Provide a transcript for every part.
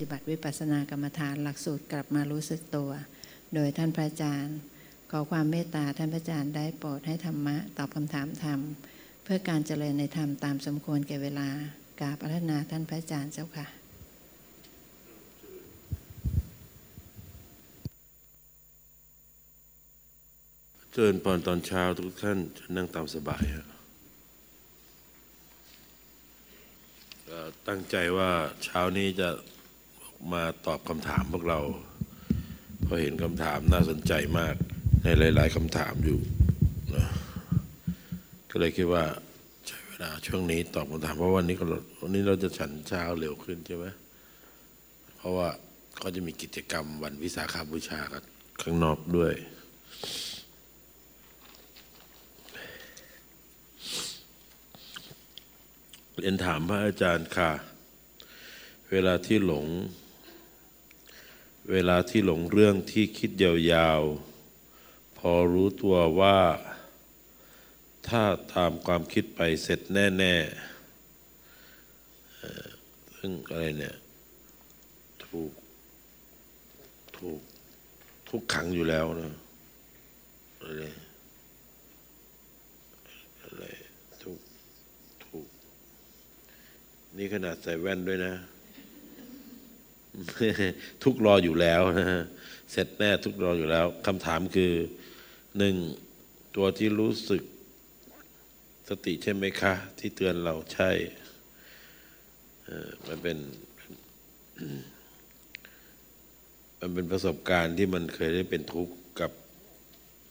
ฏิบัติวิปัสสนากรรมฐานหลักสูตรกลับมารู้สึกตัว โดยท่านพระอาจารย์ ขอความเมตตาท่านพระอาจารย์ได้โปรดให้ธรรมะตอบคำถามธรรม เพื่อการเจริญในธรรมตามสมควรแก่เวลากราบอารัธนาท่านพระอาจารย์เจ้าค่ะเจิญพรตอนเช้าทุกท่านจะนั่งตามสบายฮะตั้งใจว่าเช้านี้จะ มาตอบคำถามพวกเรา เพราะเห็นคำถามน่าสนใจมากในหลาย ๆคำถามอยู่นะก็เลยคิดว่าใช้เวลาช่วงนี้ตอบคำถาม เพราะวันนี้ก็วันนี้เราจะฉันเช้าเร็วขึ้นใช่ไหมเพราะว่าเขาจะมีกิจกรรมวันวิสาขาบูชากันข้างนอกด้วยเรียนถามพระอาจารย์ค่ะ เวลาที่หลง เวลาที่หลงเรื่องที่คิดยาวๆ พอรู้ตัวว่า ถ้าตามความคิดไปเสร็จแน่ๆเอ่อซึ่งอะไรเนี่ยถูกถูกทุกขังอยู่แล้วนะอะไรอะไรทุกถูกนี่ขนาดใส่แว่นด้วยนะ ทุกรออยู่แล้วนะฮะเสร็จแน่ทุกรออยู่แล้วคำถามคือหนึ่งตัวที่รู้สึกสติใช่ไหมคะ ที่เตือนเราใช่มันเป็นมันเป็นประสบการณ์ที่มันเคยได้เป็นทุกข์กับ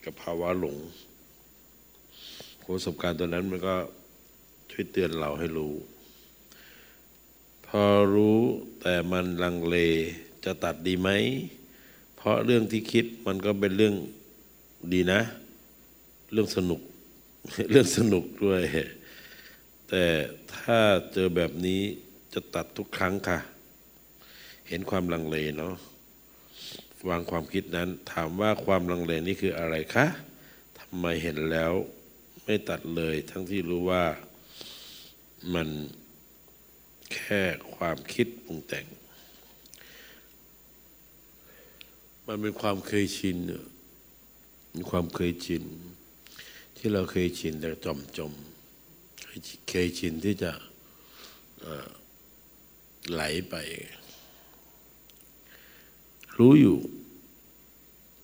กับภาวะหลงประสบการณ์ตัวนั้นมันก็ช่วยเตือนเราให้รู้ อรู้แต่มันลังเลจะตัดดีไหม เพราะเรื่องที่คิดมันก็เป็นเรื่องดีนะ เรื่องสนุก เรื่องสนุกด้วย แต่ถ้าเจอแบบนี้จะตัดทุกครั้งค่ะ เห็นความลังเลเนาะวางความคิดนั้น ถามว่าความลังเลนี่คืออะไรคะทำไมเห็นแล้วไม่ตัดเลย ทั้งที่รู้ว่ามัน แค่ความคิดปรุงแต่ง มันเป็นความเคยชินมีความเคยชิน ที่เราเคยชินแต่จอมจมเคยชินที่จะไหลไป รู้อยู่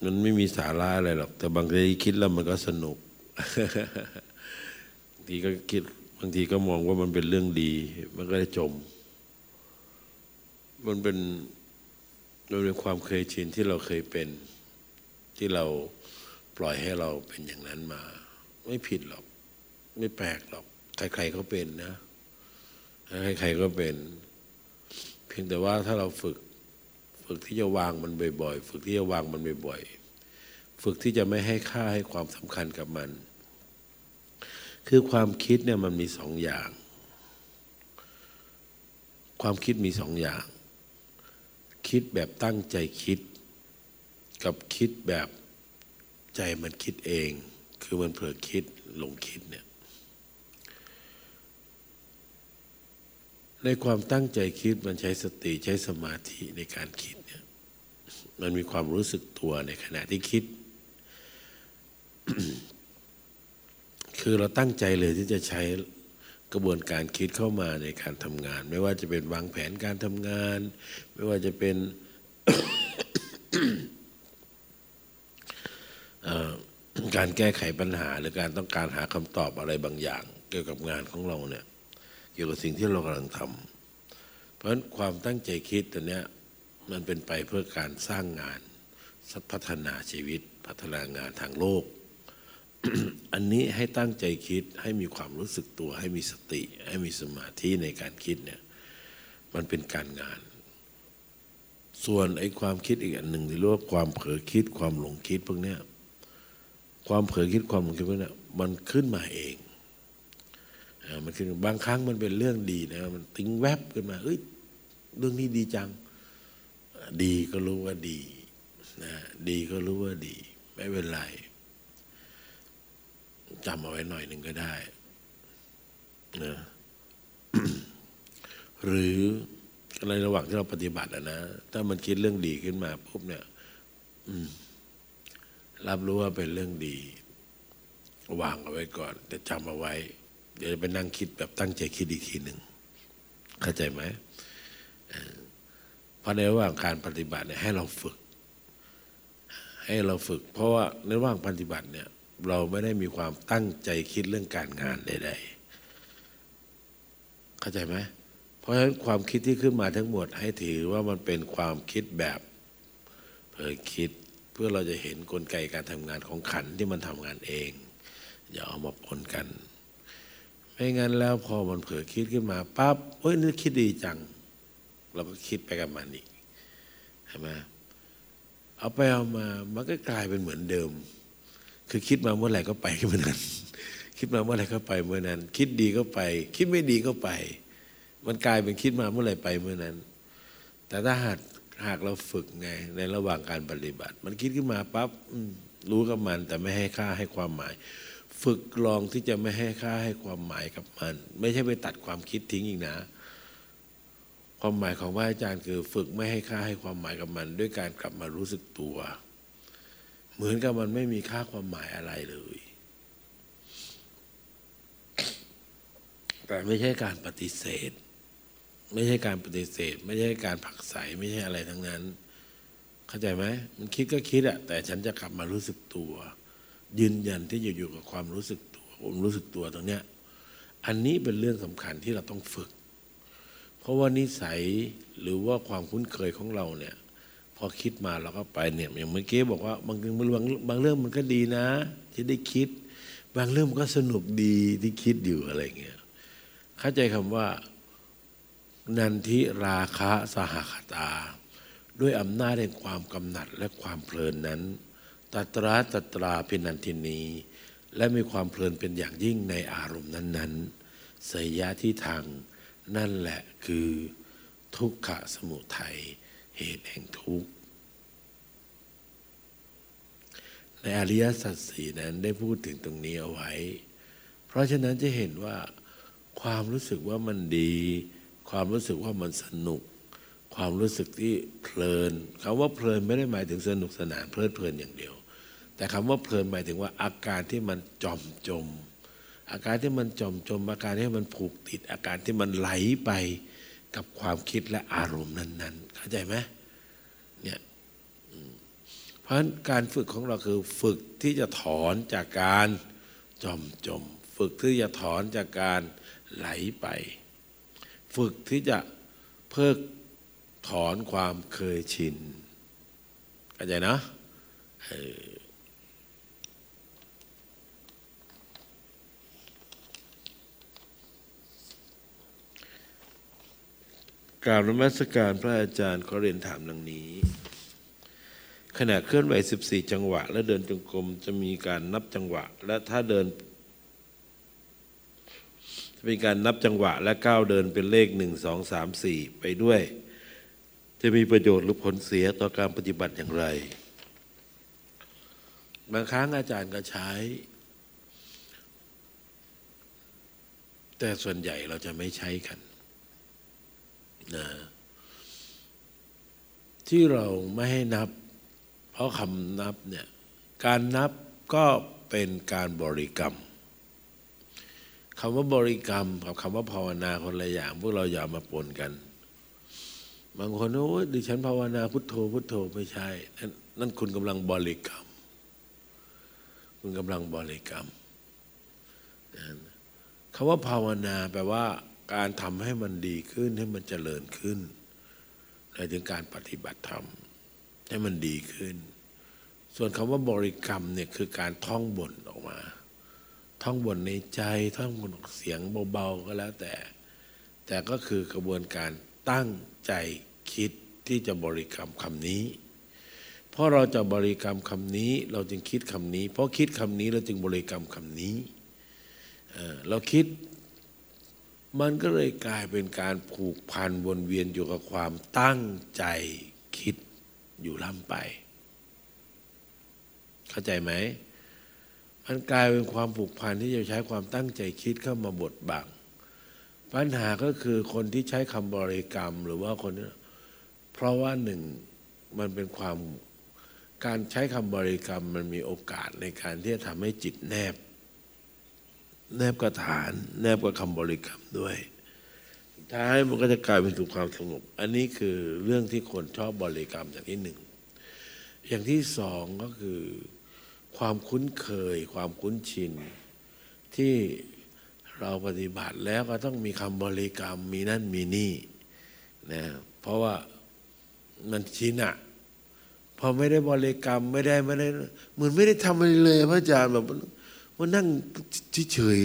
มันไม่มีสาระอะไรหรอก แต่บางทีคิดแล้วมันก็สนุกทีก็คิด บางทีก็มองว่ามันเป็นเรื่องดี มันก็ได้จม มันเป็นมันเป็นความเคยชินที่เราเคยเป็น ที่เราปล่อยให้เราเป็นอย่างนั้นมา ไม่ผิดหรอก ไม่แปลกหรอก ใครๆก็เป็นนะใครๆก็เป็น เพียงแต่ว่าถ้าเราฝึก ฝึกที่จะวางมันบ่อยๆ ฝึกที่จะวางมันบ่อยๆ ฝึกที่จะไม่ให้ค่าให้ความสำคัญกับมัน คือความคิดเนี่ยมันมีสองอย่าง ความคิดมีสองอย่าง คิดแบบตั้งใจคิด กับคิดแบบใจมันคิดเอง คือมันเผลอคิดหลงคิดเนี่ย ในความตั้งใจคิดมันใช้สติใช้สมาธิในการคิดเนี่ย มันมีความรู้สึกตัวในขณะที่คิด คือเราตั้งใจเลยที่จะใช้กระบวนการคิดเข้ามาในการทำงาน ไม่ว่าจะเป็นวางแผนการทำงาน ไม่ว่าจะเป็นการแก้ไขปัญหา หรือการต้องการหาคำตอบอะไรบางอย่าง เกี่ยวกับงานของเราเนี่ยเกี่ยวกับสิ่งที่เรากำลังทำเพราะฉะนั้นความตั้งใจคิดตัวเนี้ยมันเป็นไปเพื่อการสร้างงานพัฒนาชีวิต พัฒนางานทางโลก อันนี้ให้ตั้งใจคิดให้มีความรู้สึกตัว ให้มีสติ ให้มีสมาธิในการคิดเนี่ยมันเป็นการงาน ส่วนไอ้ความคิดอีกอันหนึ่งที่เรียกว่าความเผลอคิดความหลงคิดพวกเนี้ยความเผลอคิดความหลงคิดพวกเนี้ยมันขึ้นมาเองอ่ามันคือบางครั้งมันเป็นเรื่องดีนะมันติ้งแวบขึ้นมาเอ้ยเรื่องนี้ดีจัง ดีก็รู้ว่าดีนะดีก็รู้ว่าดี ไม่เป็นไร จำเอาไว้หน่อยหนึ่งก็ได้นะหรือในระหว่างที่เราปฏิบัติอะนะ ถ้ามันคิดเรื่องดีขึ้นมาปุ๊บเนี่ยรับรู้ว่าเป็นเรื่องดี วางเอาไว้ก่อน แต่จำเอาไว้ เดี๋ยวไปนั่งคิดแบบตั้งใจคิดอีกทีหนึ่งเข้าใจไหมเพราะในระหว่างการปฏิบัติเนี่ยให้เราฝึก ให้เราฝึก เพราะว่าในระหว่างปฏิบัติเนี่ย เราไม่ได้มีความตั้งใจคิดเรื่องการงานใดๆเข้าใจไหมเพราะฉะนั้นความคิดที่ขึ้นมาทั้งหมดให้ถือว่ามันเป็นความคิดแบบเผยคิด เพื่อเราจะเห็นนกลไกการทำงานของขันที่มันทำงานเอง อย่าเอามาปนกัน ไม่งั้นแล้วพอมันเผลอคิดขึ้นมาปั๊บเฮ้ยนึกคิดดีจัง เราก็คิดไปกับมันอีกใช่ไหมเอาไปเอามามันก็กลายเป็นเหมือนเดิม คือคิดมาเมื่อไหร่ก็ไปเมื่อนั้น คิดมาเมื่อไหร่ก็ไปเมื่อนั้น คิดดีก็ไป คิดไม่ดีก็ไป มันกลายเป็นคิดมาเมื่อไหร่ไปเมื่อนั้น แต่ถ้าหากหากเราฝึกไงในระหว่างการปฏิบัติ มันคิดขึ้นมาปั๊บรู้กับมัน แต่ไม่ให้ค่าให้ความหมาย ฝึกลองที่จะไม่ให้ค่าให้ความหมายกับมัน ไม่ใช่ไปตัดความคิดทิ้งอีกนะ ความหมายของพระอาจารย์คือ ฝึกไม่ให้ค่าให้ความหมายกับมัน ด้วยการกลับมารู้สึกตัว เหมือนกับมันไม่มีค่าความหมายอะไรเลย แต่ไม่ใช่การปฏิเสธ ไม่ใช่การปฏิเสธ ไม่ใช่การผักใสไม่ใช่อะไรทั้งนั้น เข้าใจไหมมันคิดก็คิดอะแต่ฉันจะกลับมารู้สึกตัว ยืนยันที่จะอยู่กับความรู้สึกตัวผมรู้สึกตัวตรงเนี้ยอันนี้เป็นเรื่องสำคัญที่เราต้องฝึก เพราะว่านิสัยหรือว่าความคุ้นเคยของเราเนี่ย พอคิดมาเราก็ไปเนี่ยอย่างเมื่อกี้บอกว่าบางเรื่องบางบางเรื่องมันก็ดีนะ ที่ได้คิด บางเรื่องมันก็สนุกดีที่คิดอยู่อะไรเงี้ยเข้าใจคำว่า นันทิราคะสหคตา ด้วยอำนาจแห่งความกำหนัดและความเพลินนั้นตัตราตัตราเป็นนันทินี และมีความเพลินเป็นอย่างยิ่งในอารมณ์นั้นๆสยะที่ทางนั่นแหละคือทุกขะสมุทัย เหตุแห่งทุกข์ ในอริยสัจสี่นั้นได้พูดถึงตรงนี้เอาไว้ เพราะฉะนั้นจะเห็นว่า ความรู้สึกว่ามันดี ความรู้สึกว่ามันสนุก ความรู้สึกที่เพลินคำว่าเพลินไม่ได้หมายถึงสนุกสนานเพลิดเพลินอย่างเดียว แต่คำว่าเพลินหมายถึงว่าอาการที่มันจอมจมอาการที่มันจอมจมอาการที่มันผูกติด อาการที่มันไหลไปกับความคิดและอารมณ์นั้น ๆ เข้าใจไหมเนี่ยเพราะฉะนั้นการฝึกของเราคือฝึกที่จะถอนจากการจมจม ฝึกที่จะถอนจากการไหลไป ฝึกที่จะเพิกถอนความเคยชินเข้าใจนะ การรมัสการพระอาจารย์ขอเรียนถามดังนี้ ขณะเคลื่อนไหว 14 จังหวะ และเดินจงกรมจะมีการนับจังหวะ และถ้าเดินจะเป็นการนับจังหวะและก้าวเดินเป็นเลขหนึ่งสองสามสี่ไปด้วย จะมีประโยชน์หรือผลเสียต่อการปฏิบัติอย่างไร บางครั้งอาจารย์ก็ใช้ แต่ส่วนใหญ่เราจะไม่ใช้กัน นะที่เราไม่ให้นับ เพราะคำนับเนี่ยการนับก็เป็นการบริกรรมคำว่าบริกรรมกับคำว่าภาวนาคนละอย่าง พวกเราอย่ามาปนกัน บางคนโอ้ยดิฉันภาวนาพุทโธพุทโธไม่ใช่นั่นนั่นคุณกำลังบริกรรม คุณกำลังบริกรรมคำว่าภาวนาแปลว่า การทำให้มันดีขึ้นให้มันเจริญขึ้นหมายถึงการปฏิบัติธรรม ให้มันดีขึ้น ส่วนคำว่าบริกรรมเนี่ยคือการท่องบนออกมา ท่องบนในใจท่องบนเสียงเบาๆก็แล้วแต่ แต่ก็คือกระบวนการตั้งใจคิดที่จะบริกรรมคำนี้ เพราะเราจะบริกรรมคำนี้ เราจึงคิดคำนี้ เพราะคิดคำนี้เราจึงบริกรรมคำนี้ เราคิด มันก็เลยกลายเป็นการผูกพันวนเวียนอยู่กับความตั้งใจคิดอยู่ล่ำไป เข้าใจไหม มันกลายเป็นความผูกพันที่จะใช้ความตั้งใจคิดเข้ามาบดบัง ปัญหาก็คือคนที่ใช้คำบริกรรมหรือว่าคนนี้เพราะว่าหนึ่งมันเป็นความการใช้คำบริกรรมมันมีโอกาสในการที่จะทำให้จิตแนบ แนบกับฐาน แนบกับคำบริกรรมด้วยท้ายมันก็จะกลายเป็นสู่ความสงบ อันนี้คือเรื่องที่คนชอบบริกรรมอย่างที่หนึ่ง อย่างที่สองก็คือ ความคุ้นเคย ความคุ้นชิน ที่เราปฏิบัติแล้วก็ต้องมีคำบริกรรมมีนั่นมีนี่นะเพราะว่ามันชินอะพอไม่ได้บริกรรมไม่ได้ไม่ได้เหมือนไม่ได้ทำอะไรเลย พระอาจารย์แบบ มันนั่งเฉย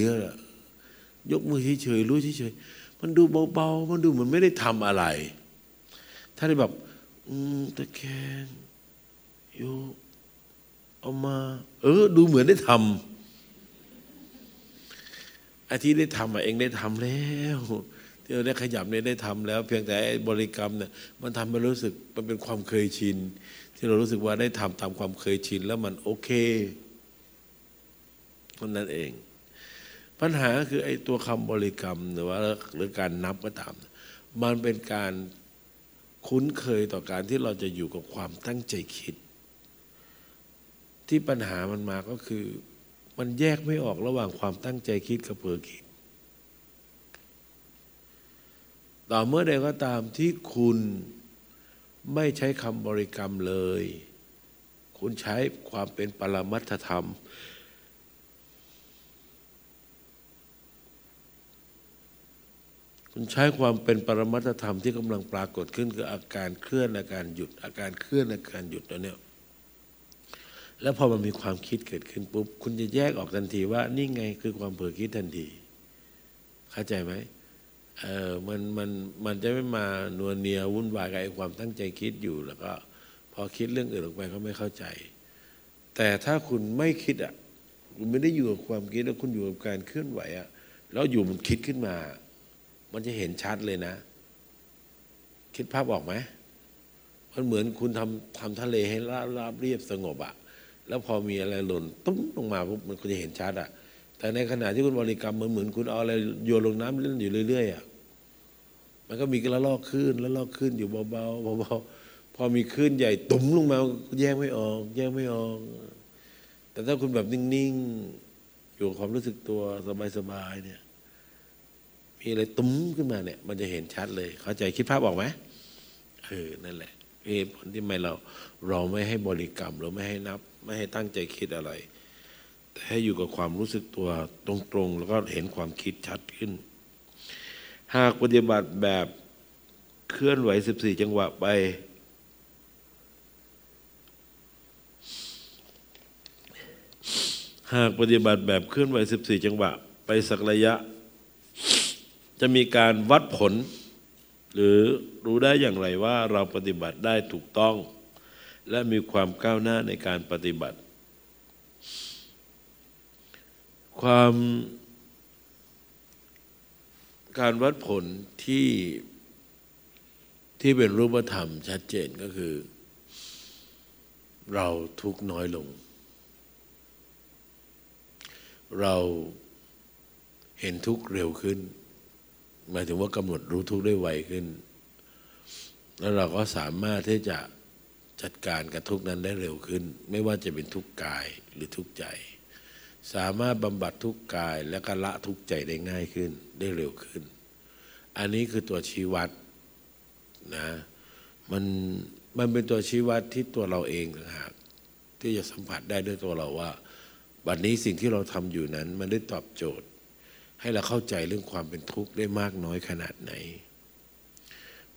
ๆยกมือเฉยๆรู้เฉยๆมันดูเบาๆมันดูเหมือนไม่ได้ทำอะไร ถ้าได้แบบตะแคงโยเอามา เออ ดูเหมือนได้ทำไอาทิตย์ได้ทำอะเองได้ทำแล้วที่เราได้ขยับเนี่ยได้ทำแล้ว เพียงแต่บริกรรมเนี่ยมันทำให้รู้สึกมันเป็นความเคยชิน ที่เรารู้สึกว่าได้ทำตามความเคยชิน แล้วมันโอเค เท่านั้นเอง ปัญหาคือไอ้ตัวคำบริกรรมหรือว่าหรือการนับก็ตาม มันเป็นการคุ้นเคยต่อการที่เราจะอยู่กับความตั้งใจคิด ที่ปัญหามันมาก็คือ มันแยกไม่ออกระหว่างความตั้งใจคิดกับเผลอคิด ต่อเมื่อใดก็ตามที่คุณไม่ใช้คำบริกรรมเลย คุณใช้ความเป็นปรมัตถธรรม คุณใช้ความเป็นปรมัตธรรมที่กำลังปรากฏขึ้นคืออาการเคลื่อนอาการหยุด อาการเคลื่อนอาการหยุดตัวเนี้ยแล้วพอมันมีความคิดเกิดขึ้นปุ๊บคุณจะแยกออกทันทีว่านี่ไงคือความเผลอคิดทันที เข้าใจไหมเออมันมันมันจะไม่มานัวเนียวุ่นวายกับไอ้ความตั้งใจคิดอยู่แล้วก็ พอคิดเรื่องอื่นออกไปเขาไม่เข้าใจ แต่ถ้าคุณไม่คิดอะคุณไม่ได้อยู่กับความคิดแล้วคุณอยู่กับการเคลื่อนไหวอะแล้วอยู่มันคิดขึ้นมา มันจะเห็นชัดเลยนะ คิดภาพออกไหมมันเหมือนคุณทำทำทะเลให้ราบราบเรียบสงบอะแล้วพอมีอะไรหล่นตุ้มลงมาปุ๊บมันก็จะเห็นชัดอะแต่ในขณะที่คุณบริกรรมมันเหมือนคุณเอาอะไรโยนลงน้ำเล่นอยู่เรื่อยๆอะมันก็มีกระลอกขึ้นแล้วลอกขึ้นอยู่เบาๆเบาๆพอมีขึ้นใหญ่ตุ้มลงมาแยกไม่ออก แยกไม่ออก แต่ถ้าคุณแบบนิ่งๆอยู่ความรู้สึกตัวสบายๆเนี่ยีอะไรตุ้มขึ้นมาเนี่ย มันจะเห็นชัดเลย เข้าใจคิดภาพออกไหมเออนั่นแหละเหตุผลที่ไม่เราเราไม่ให้บริกรรมเราไม่ให้นับ ไม่ให้ตั้งใจคิดอะไร แต่ให้อยู่กับความรู้สึกตัวตรงๆ แล้วก็เห็นความคิดชัดขึ้น หากปฏิบัติแบบเคลื่อนไหว 14 จังหวะไป หากปฏิบัติแบบเคลื่อนไหว 14 จังหวะ ไปสักระยะ จะมีการวัดผล หรือรู้ได้อย่างไรว่าเราปฏิบัติได้ถูกต้อง และมีความก้าวหน้าในการปฏิบัติ ความการวัดผลที่ที่เป็นรูปธรรมชัดเจนก็คือ เราทุกน้อยลง เราเห็นทุกเร็วขึ้น หมายถึงว่ากำหนดรู้ทุกได้ไวขึ้น แล้วเราก็สามารถที่จะจัดการกับทุกนั้นได้เร็วขึ้น ไม่ว่าจะเป็นทุกกายหรือทุกใจ สามารถบำบัดทุกกายและก็ละทุกใจได้ง่ายขึ้นได้เร็วขึ้น อันนี้คือตัวชี้วัดนะมันมันเป็นตัวชี้วัดที่ตัวเราเองนะฮะที่จะสัมผัสได้ด้วยตัวเราว่า บัดนี้สิ่งที่เราทำอยู่นั้น มันได้ตอบโจทย์ ให้เราเข้าใจเรื่องความเป็นทุกข์ได้มากน้อยขนาดไหน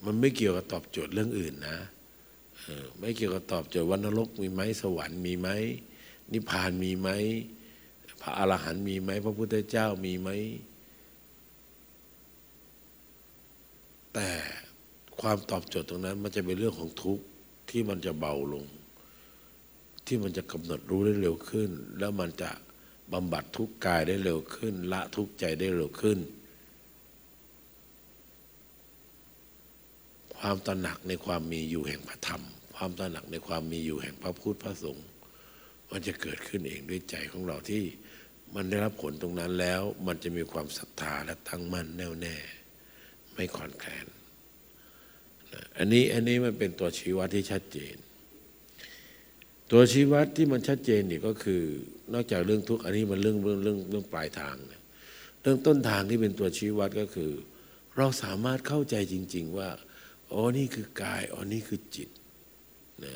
มันไม่เกี่ยวกับตอบโจทย์เรื่องอื่นนะไม่เกี่ยวกับตอบโจทย์วันนรกมีไหมสวรรค์มีไหมนิพพานมีไหมพระอรหันต์มีไหมพระพุทธเจ้ามีไหมแต่ความตอบโจทย์ตรงนั้น มันจะเป็นเรื่องของทุกข์ที่มันจะเบาลง ที่มันจะกำหนดรู้ได้เร็วขึ้น แล้วมันจะ บำบัดทุกกายได้เร็วขึ้น ละทุกใจได้เร็วขึ้น ความตระหนักในความมีอยู่แห่งพระธรรม ความตระหนักในความมีอยู่แห่งพระพุทธพระสงฆ์มันจะเกิดขึ้นเองด้วยใจของเราที่มันได้รับผลตรงนั้นแล้ว มันจะมีความศรัทธาและตั้งมั่นแน่วแน่ ไม่ขอนแคลนอันนี้อันนี้มันเป็นตัวชี้วัดที่ชัดเจน ตัวชี้วัดที่มันชัดเจนนี่ก็คือ นอกจากเรื่องทุกข์อันนี้มันเรื่องเรื่องเรื่องเรื่องปลายทางเรื่องต้นทางที่เป็นตัวชี้วัดก็คือ เราสามารถเข้าใจจริง ๆ ว่าอ๋อนี่คือกายอ๋อนี่คือจิตนะ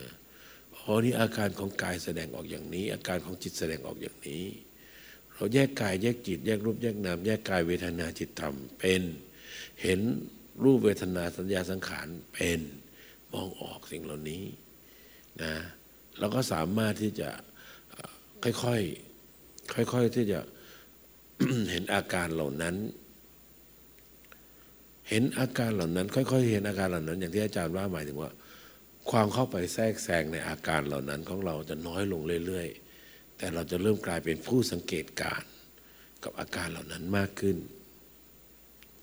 อ๋อนี่อาการของกายแสดงออกอย่างนี้ อาการของจิตแสดงออกอย่างนี้ เราแยกกายแยกจิต แยกรูปแยกนามแยกกายเวทนาจิตธรรมเป็นเห็นรูปเวทนาสัญญาสังขารเป็นมองออกสิ่งเหล่านี้นะเราก็สามารถที่จะ ค่อยๆ ค่อยๆ ที่จะเห็นอาการเหล่านั้น เห็นอาการเหล่านั้น ค่อยๆ เห็นอาการเหล่านั้น อย่างที่อาจารย์ว่าหมายถึงว่า ความเข้าไปแทรกแซงในอาการเหล่านั้นของเราจะน้อยลงเรื่อยๆ แต่เราจะเริ่มกลายเป็นผู้สังเกตการกับอาการเหล่านั้นมากขึ้น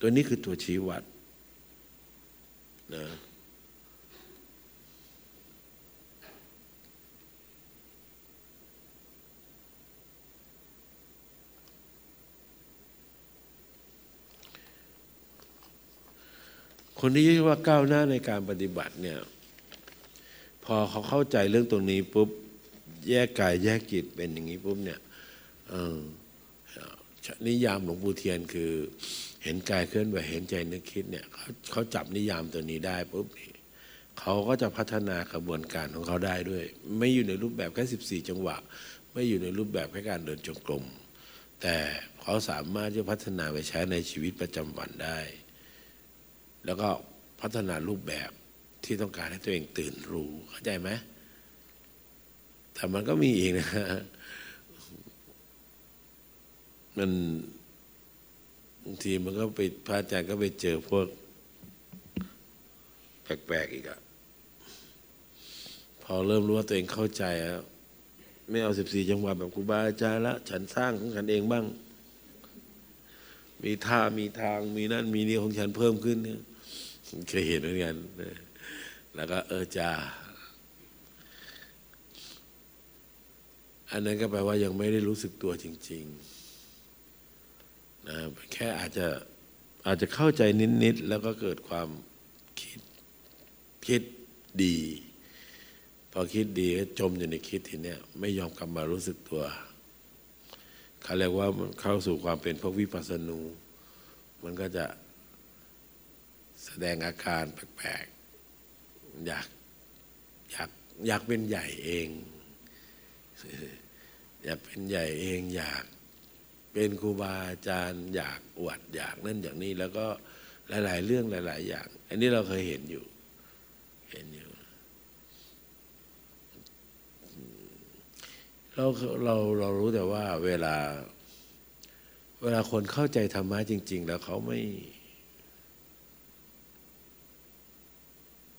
ตัวนี้คือตัวชี้วัดนะ คนที่ว่าก้าวหน้าในการปฏิบัติเนี่ยพอเขาเข้าใจเรื่องตรงนี้ปุ๊บแยกกายแยกจิตเป็นอย่างนี้ปุ๊บเนี่ยนิยามหลวงปู่เทียนคือ เห็นกายเคลื่อนไหวเห็นใจนึกคิดเนี่ยเขาเขาจับนิยามตัวนี้ได้ปุ๊บเขาก็จะพัฒนากระบวนการของเขาได้ด้วย ไม่อยู่ในรูปแบบแค่สิบสี่จังหวะ ไม่อยู่ในรูปแบบแค่การเดินจงกรมแต่เขาสามารถจะพัฒนาไปใช้ในชีวิตประจำวันได้ แล้วก็พัฒนารูปแบบที่ต้องการให้ตัวเองตื่นรู้เข้าใจไหมแต่มันก็มีอีกนะ มันบางทีมันก็ไปพระอาจารย์ก็ไปเจอพวก แปลกๆอีกอะพอเริ่มรู้ว่าตัวเองเข้าใจแล้วไม่เอาสิบสี่จังหวะแบบครูบาอาจารย์ละ ฉันสร้างของฉันเองบ้าง มีท่ามีทางมีนั่นมีนี่ของฉันเพิ่มขึ้นเนี่ย เคยเห็นเหมือนกันแล้วก็เออจ้าอันนั้นก็แปลว่ายังไม่ได้รู้สึกตัวจริงๆนะแค่อาจจะอาจจะเข้าใจนิดๆแล้วก็เกิดความคิดคิดดี พอคิดดีก็จมอยู่ในคิดทีเนี้ยไม่ยอมกลับมารู้สึกตัวเขาเรียกว่าเข้าสู่ความเป็นพวกวิปัสสนู มันก็จะ ดงอาการแปลกๆอยากอยากอยากเป็นใหญ่เอง อยากเป็นใหญ่เองอยากเป็นครูบาอาจารย์อยากอวดอยากนั่นอย่างนี้แล้วก็หลาย ๆ เรื่องหลาย ๆ อย่าง อันนี้เราเคยเห็นอยู่ เห็นอยู่ เราเราเรารู้แต่ว่าเวลา เวลาคนเข้าใจธรรมะจริง ๆ แล้วเขาไม่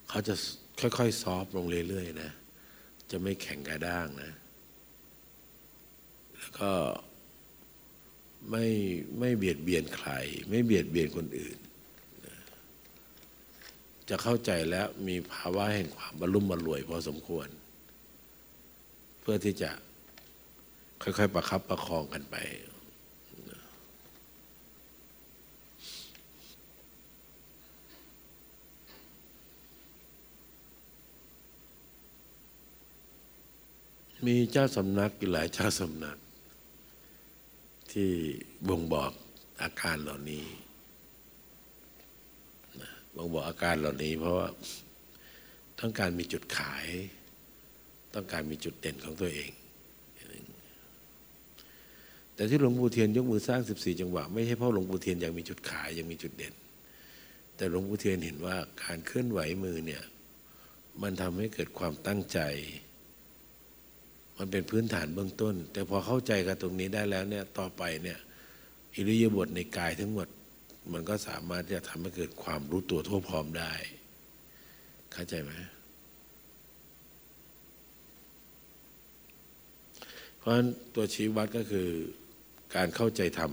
เขาจะค่อยๆ ซอฟลงเรื่อยๆนะ จะไม่แข็งกระด้างนะ แล้วก็ไม่ไม่เบียดเบียนใคร ไม่เบียดเบียนคนอื่น จะเข้าใจแล้วมีภาวะแห่งความบรรลุมบรรวยพอสมควร เพื่อที่จะค่อยๆ ประคับประคองกันไป มีเจ้าสำนักอยู่หลายเจ้าสำนัก ที่บ่งบอกอาการเหล่านี้บ่งบอกอาการเหล่านี้ เพราะว่าต้องการมีจุดขาย ต้องการมีจุดเด่นของตัวเอง แต่ที่หลวงปู่เทียนยกมือสร้าง 14 จังหวะไม่ใช่เพราะหลวงปู่เทียนยังมีจุดขายยังมีจุดเด่น แต่หลวงปู่เทียนเห็นว่าการเคลื่อนไหวมือเนี่ยมันทำให้เกิดความตั้งใจ มันเป็นพื้นฐานเบื้องต้น แต่พอเข้าใจกับตรงนี้ได้แล้วเนี่ยต่อไปเนี่ยอิริยาบถในกายทั้งหมด มันก็สามารถที่จะทำให้เกิดความรู้ตัวทั่วพร้อมได้ เข้าใจไหมเพราะฉะนั้นตัวชี้วัดก็คือการเข้าใจธรรม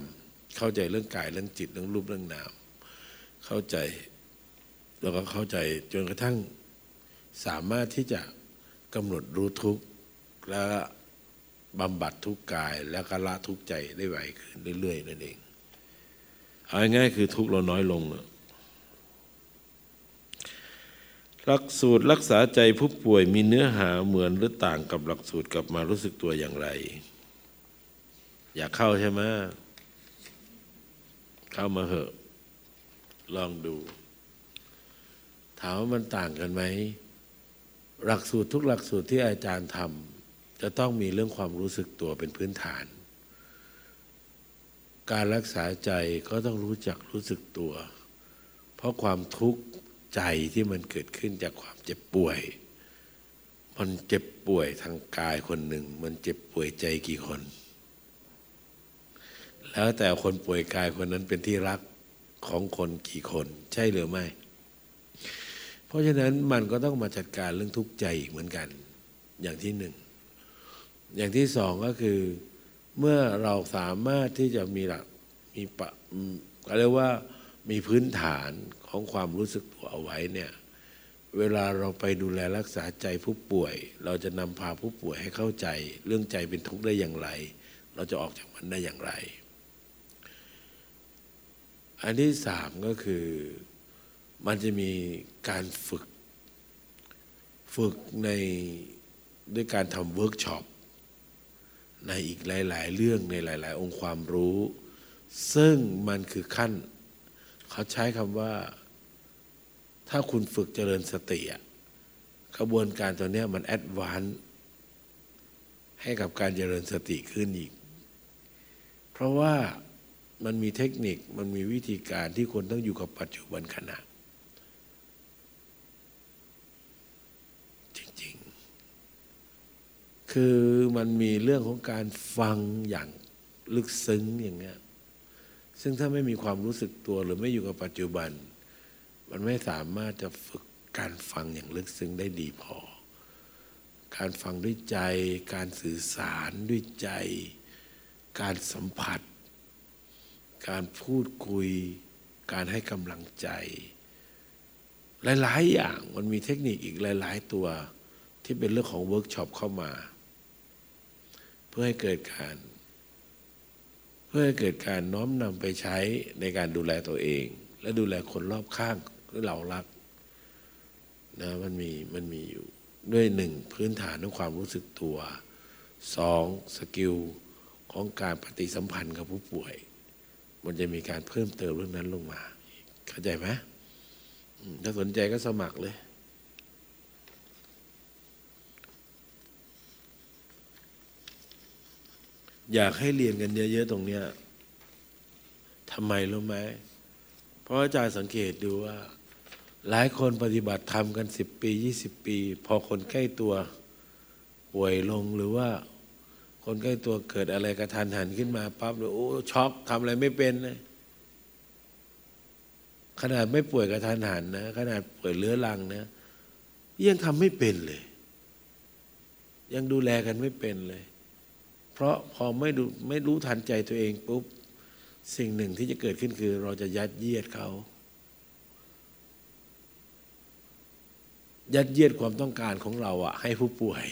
เข้าใจเรื่องกายเรื่องจิตเรื่องรูปเรื่องนาม เข้าใจแล้วก็เข้าใจจนกระทั่งสามารถที่จะกำหนดรู้ทุกข์ แล้วบำบัดทุกกาย แล้วก็ละทุกใจได้ไหวขึ้นเรื่อยๆนั่นเองเอาง่ายๆคือทุกเราน้อยลงหลักสูตรรักษาใจผู้ป่วยมีเนื้อหาเหมือนหรือต่างกับหลักสูตรกลับมารู้สึกตัวอย่างไร อยากเข้าใช่ไหมเข้ามาเหอะ ลองดู ถามว่ามันต่างกันไหมหลักสูตรทุกหลักสูตรที่อาจารย์ทำ จะต้องมีเรื่องความรู้สึกตัวเป็นพื้นฐาน การรักษาใจก็ต้องรู้จักรู้สึกตัว เพราะความทุกข์ใจที่มันเกิดขึ้นจากความเจ็บป่วย มันเจ็บป่วยทางกายคนหนึ่ง มันเจ็บป่วยใจกี่คน แล้วแต่คนป่วยกายคนนั้นเป็นที่รักของคนกี่คน ใช่หรือไม่ เพราะฉะนั้นมันก็ต้องมาจัดการเรื่องทุกข์ใจอีกเหมือนกัน อย่างที่หนึ่ง อย่างที่สองก็คือ เมื่อเราสามารถที่จะมีหลักมีปะก็เรียกว่ามีพื้นฐานของความรู้สึกตัวเอาไว้เนี่ยเวลาเราไปดูแลรักษาใจผู้ป่วย เราจะนำพาผู้ป่วยให้เข้าใจ เรื่องใจเป็นทุกข์ได้อย่างไร เราจะออกจากมันได้อย่างไร อันที่สามก็คือมันจะมีการฝึก ฝึกในด้วยการทำเวิร์กช็อป ในอีกหลาย ๆ เรื่องในหลาย ๆ องค์ความรู้ ซึ่งมันคือขั้น เขาใช้คำว่า ถ้าคุณฝึกเจริญสติกระบวนการตัวนี้มัน advance ให้กับการเจริญสติขึ้นอีก เพราะว่ามันมีเทคนิคมันมีวิธีการที่คนต้องอยู่กับปัจจุบันขณะ จริงๆ คือมันมีเรื่องของการฟังอย่างลึกซึ้งอย่างเงี้ยซึ่งถ้าไม่มีความรู้สึกตัวหรือไม่อยู่กับปัจจุบัน มันไม่สามารถจะฝึกการฟังอย่างลึกซึ้งได้ดีพอ การฟังด้วยใจ การสื่อสารด้วยใจ การสัมผัส การพูดคุย การให้กำลังใจ หลาย ๆ อย่างมันมีเทคนิคอีกหลาย ๆ ตัวที่เป็นเรื่องของเวิร์กช็อปเข้ามา เพื่อให้เกิดการ เพื่อให้เกิดการน้อมนำไปใช้ในการดูแลตัวเอง และดูแลคนรอบข้างที่เรารักนะมันมีมันมีอยู่ด้วยหนึ่งพื้นฐานของความรู้สึกตัวสอง skill ของการปฏิสัมพันธ์กับผู้ป่วย มันจะมีการเพิ่มเติมเรื่องนั้นลงมา เข้าใจไหมถ้าสนใจก็สมัครเลย อยากให้เรียนกันเยอะๆตรงเนี้ยทำไมรู้ไหมเพราะอาจารย์สังเกตดูว่า หลายคนปฏิบัติทำกันสิบปียี่สิบปี พอคนใกล้ตัวป่วยลงหรือว่า คนใกล้ตัวเกิดอะไรกระทันหันขึ้นมาปั๊บเลยโอ้ช็อกทำอะไรไม่เป็นเลยขนาดไม่ป่วยกระทันหันนะขนาดป่วยเลื้อรังนะยังทำไม่เป็นเลย ยังดูแลกันไม่เป็นเลย เพราะพอไม่ดูไม่รู้ทันใจตัวเองปุ๊บสิ่งหนึ่งที่จะเกิดขึ้นคือ เราจะยัดเยียดเขา ยัดเยียดความต้องการของเราอะให้ผู้ป่วย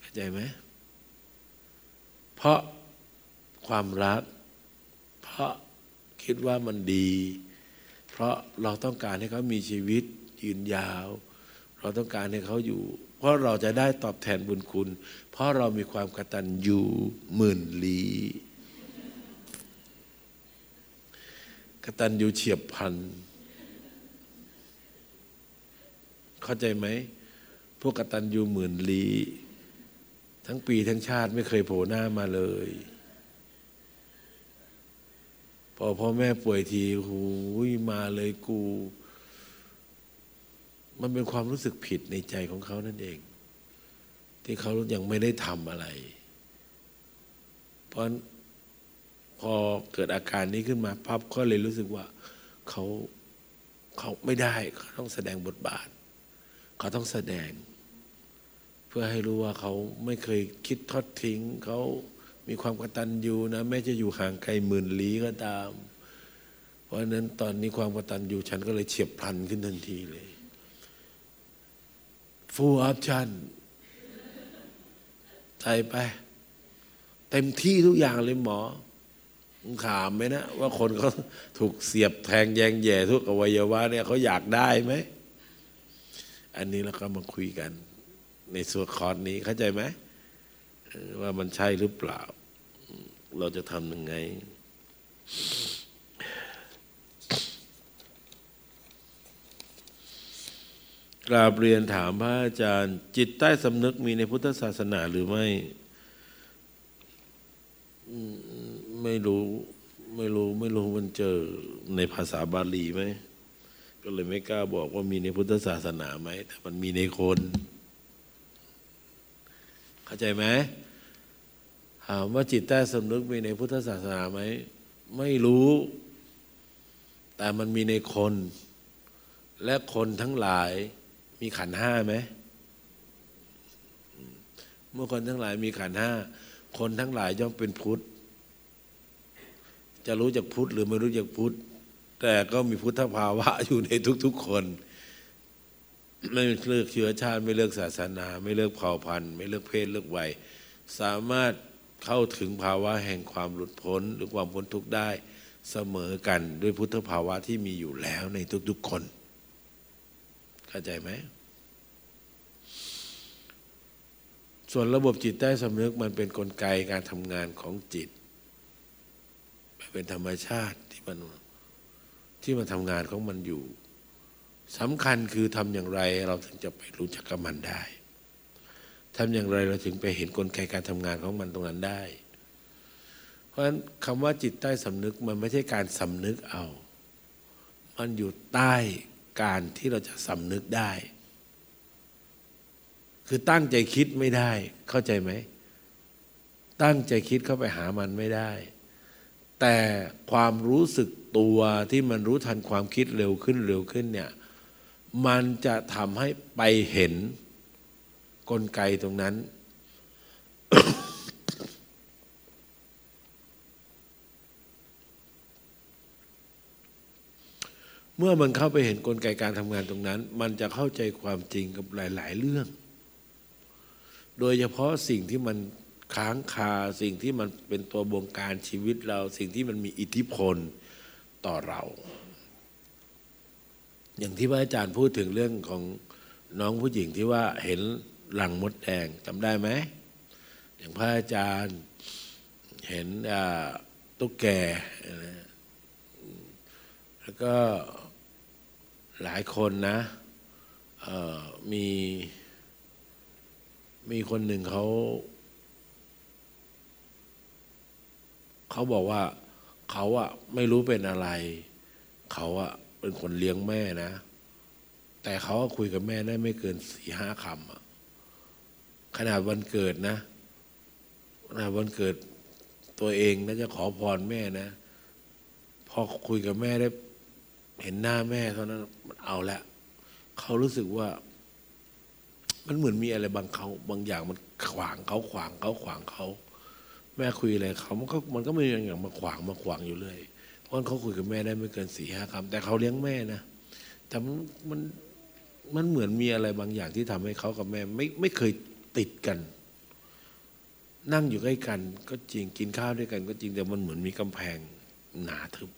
เข้าใจไหมเพราะความรัก เพราะคิดว่ามันดี เพราะเราต้องการให้เขามีชีวิตยืนยาว เราต้องการให้เขาอยู่ ราะเราจะได้ตอบแทนบุญคุณ เพราะเรามีความกตัญญูหมื่นลีกตัญญูเฉียบพันเข้าใจไหม พวกกตัญญูหมื่นลีทั้งปีทั้งชาติไม่เคยโผล่หน้ามาเลย พอพ่อแม่ป่วยทีหูยมาเลยกู มันเป็นความรู้สึกผิดในใจของเขานั่นเอง ที่เขายังไม่ได้ทำอะไร เพราะพอเกิดอาการนี้ขึ้นมาพับก็เลยรู้สึกว่าเขาเขาไม่ได้เขาต้องแสดงบทบาท เขาต้องแสดง เพื่อให้รู้ว่าเขาไม่เคยคิดทอดทิ้ง เขามีความกตัญญูนะแม้จะอยู่ห่างไกลหมื่นลี้ก็ตาม เพราะฉะนั้นตอนนี้ความกตัญญูฉันก็เลยเฉียบพลันขึ้นทันทีเลย full option ใส่ไป เต็มที่ทุกอย่างเลยหมอถามไหมนะ ว่าคนเขาถูกเสียบแทงแยงแย่ทุกอวัยวะเนี่ยเขาอยากได้ไหม อันนี้เราก็มาคุยกัน ในส่วนคอร์สนี้เข้าใจไหมว่ามันใช่หรือเปล่า เราจะทำยังไง กราบเรียนถามพระอาจารย์ จิตใต้สำนึกมีในพุทธศาสนาหรือไม่ ไม่รู้ไม่รู้ไม่รู้มันเจอในภาษาบาลีไหม ก็เลยไม่กล้าบอกว่ามีในพุทธศาสนาไหม แต่มันมีในคน เข้าใจไหมถามว่าจิตใต้สำนึกมีในพุทธศาสนาไหม ไม่รู้ แต่มันมีในคน และคนทั้งหลาย มีขันห้าไหมเมื่อคนทั้งหลายมีขันห้าคนทั้งหลายย่อมเป็นพุทธ จะรู้จักพุทธหรือไม่รู้จักพุทธ แต่ก็มีพุทธภาวะอยู่ในทุก ๆคน ไม่เลือกเชื้อชาติ ไม่เลือกศาสนา ไม่เลือกเผ่าพันธุ์ ไม่เลือกเพศเลือกวัยสามารถเข้าถึงภาวะแห่งความหลุดพ้นหรือความพ้นทุกข์ได้เสมอกันด้วยพุทธภาวะที่มีอยู่แล้วในทุกๆคน เข้าใจไหม ส่วนระบบจิตใต้สำนึกมันเป็นนกลไกการทำงานของจิต เป็นธรรมชาติที่มันที่มันทำงานของมันอยู่สำคัญคือทำอย่างไรเราถึงจะไปรู้จักกับมันได้ทำอย่างไรเราถึงไปเห็นนกลไกการทำงานของมันตรงนั้นได้ เพราะฉะนั้นคำว่าจิตใต้สำนึกมันไม่ใช่การสำนึกเอา มันอยู่ใต้ การที่เราจะสำนึกได้ คือตั้งใจคิดไม่ได้ เข้าใจไหม ตั้งใจคิดเข้าไปหามันไม่ได้ แต่ความรู้สึกตัวที่มันรู้ทันความคิดเร็วขึ้นเร็วขึ้นเนี่ย มันจะทำให้ไปเห็นกลไกตรงนั้น เมื่อมันเข้าไปเห็นกลไกการทำงานตรงนั้น มันจะเข้าใจความจริงกับหลาย ๆ เรื่อง โดยเฉพาะสิ่งที่มันค้างคาสิ่งที่มันเป็นตัวบงการชีวิตเรา สิ่งที่มันมีอิทธิพลต่อเรา อย่างที่พระอาจารย์พูดถึงเรื่องของน้องผู้หญิงที่ว่าเห็นหลังมดแดงจำได้ไหมอย่างพระอาจารย์เห็นตุ๊กแกแล้วก็ หลายคนนะมีมีคนหนึ่งเขาเขาบอกว่าเขาอะไม่รู้เป็นอะไร เขาอะเป็นคนเลี้ยงแม่นะ แต่เขาคุยกับแม่ได้ไม่เกินสี่ห้าคำขนาดวันเกิดนะขนาดวันเกิดตัวเองนะจะขอพรแม่นะ พอคุยกับแม่ได้ เห็นหน้าแม่เท่านั้นมันเอาละเขารู้สึกว่า มันเหมือนมีอะไรบางเขาบางอย่างมันขวางเขาขวางเขาขวางเขา แม่คุยอะไรเขามันก็มันก็มีอย่างมาขวางมาขวางอยู่เลยเพราะเขาคุยกับแม่ได้ไม่เกินสี่ห้าคำแต่เขาเลี้ยงแม่นะแต่มันมันเหมือนมีอะไรบางอย่างที่ทำให้เขากับแม่ ไม่ไม่เคยติดกัน นั่งอยู่ใกล้กัน ก็จริงกินข้าวด้วยกัน ก็จริงแต่มันเหมือนมีกำแพงหนาทึบ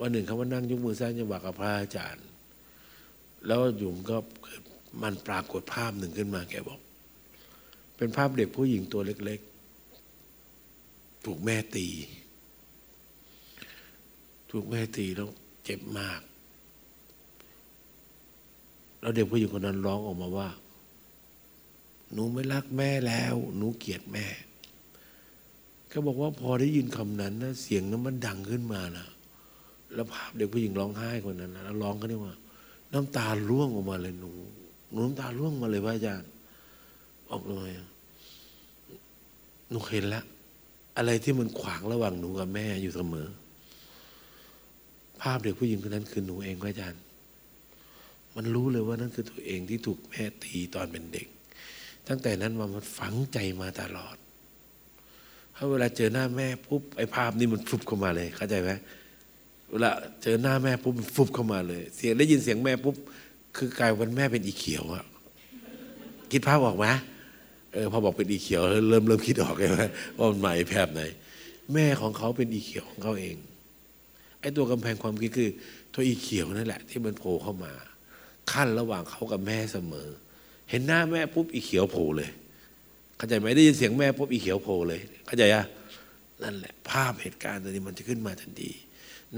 วันหนึ่งเขาว่านั่งยกมือสร้างจังหวะกับพระอาจารย์ แล้วหยุ่มก็มันปรากฏภาพหนึ่งขึ้นมาแกบอก เป็นภาพเด็กผู้หญิงตัวเล็ก ๆ ถูกแม่ตี ถูกแม่ตีแล้วเจ็บมาก แล้วเด็กผู้หญิงคนนั้นร้องออกมาว่า หนูไม่รักแม่แล้ว หนูเกลียดแม่ก็บอกว่าพอได้ยินคำนั้นนะเสียงนั้นมันดังขึ้นมานะ แล้วภาพเด็กผู้หญิงร้องไห้คนนั้นแล้วร้องก็ได้ว่า น้ำตาร่วงออกมาเลยหนูหนูน้ำตาร่วงมาเลยพระอาจารย์บอกเลยหนูเห็นแล้วอะไรที่มันขวางระหว่างหนูกับแม่อยู่เสมอ ภาพเด็กผู้หญิงคนนั้นคือหนูเองพระอาจารย์ มันรู้เลยว่านั่นคือตัวเองที่ถูกแม่ตีตอนเป็นเด็ก ตั้งแต่นั้นมามันฝังใจมาตลอดถ้าเวลาเจอหน้าแม่ปุ๊บไอ้ภาพนี้มันฟุบเข้ามาเลยเข้าใจไหม เวลาเจอหน้าแม่ปุ๊บฟุบเข้ามาเลย เสียงได้ยินเสียงแม่ปุ๊บคือกลายวันแม่เป็นอีเขียวอะคิดภาพออกไหมเออพอบอกเป็นอีเขียวเริ่มเริ่มคิดออกเลยว่ามันหมายแบบไหน แม่ของเขาเป็นอีเขียวของเขาเองไอ้ตัวกำแพงความคิดคือตัวอีเขียวนั่นแหละ ที่มันโผล่เข้ามา ขั้นระหว่างเขากับแม่เสมอ เห็นหน้าแม่ปุ๊บอีเขียวโผล่เลยเข้าใจไหมได้ยินเสียงแม่ปุ๊บอีเขียวโผล่เลยเข้าใจอะนั่นแหละ ภาพเหตุการณ์ตัวนี้มันจะขึ้นมาทันที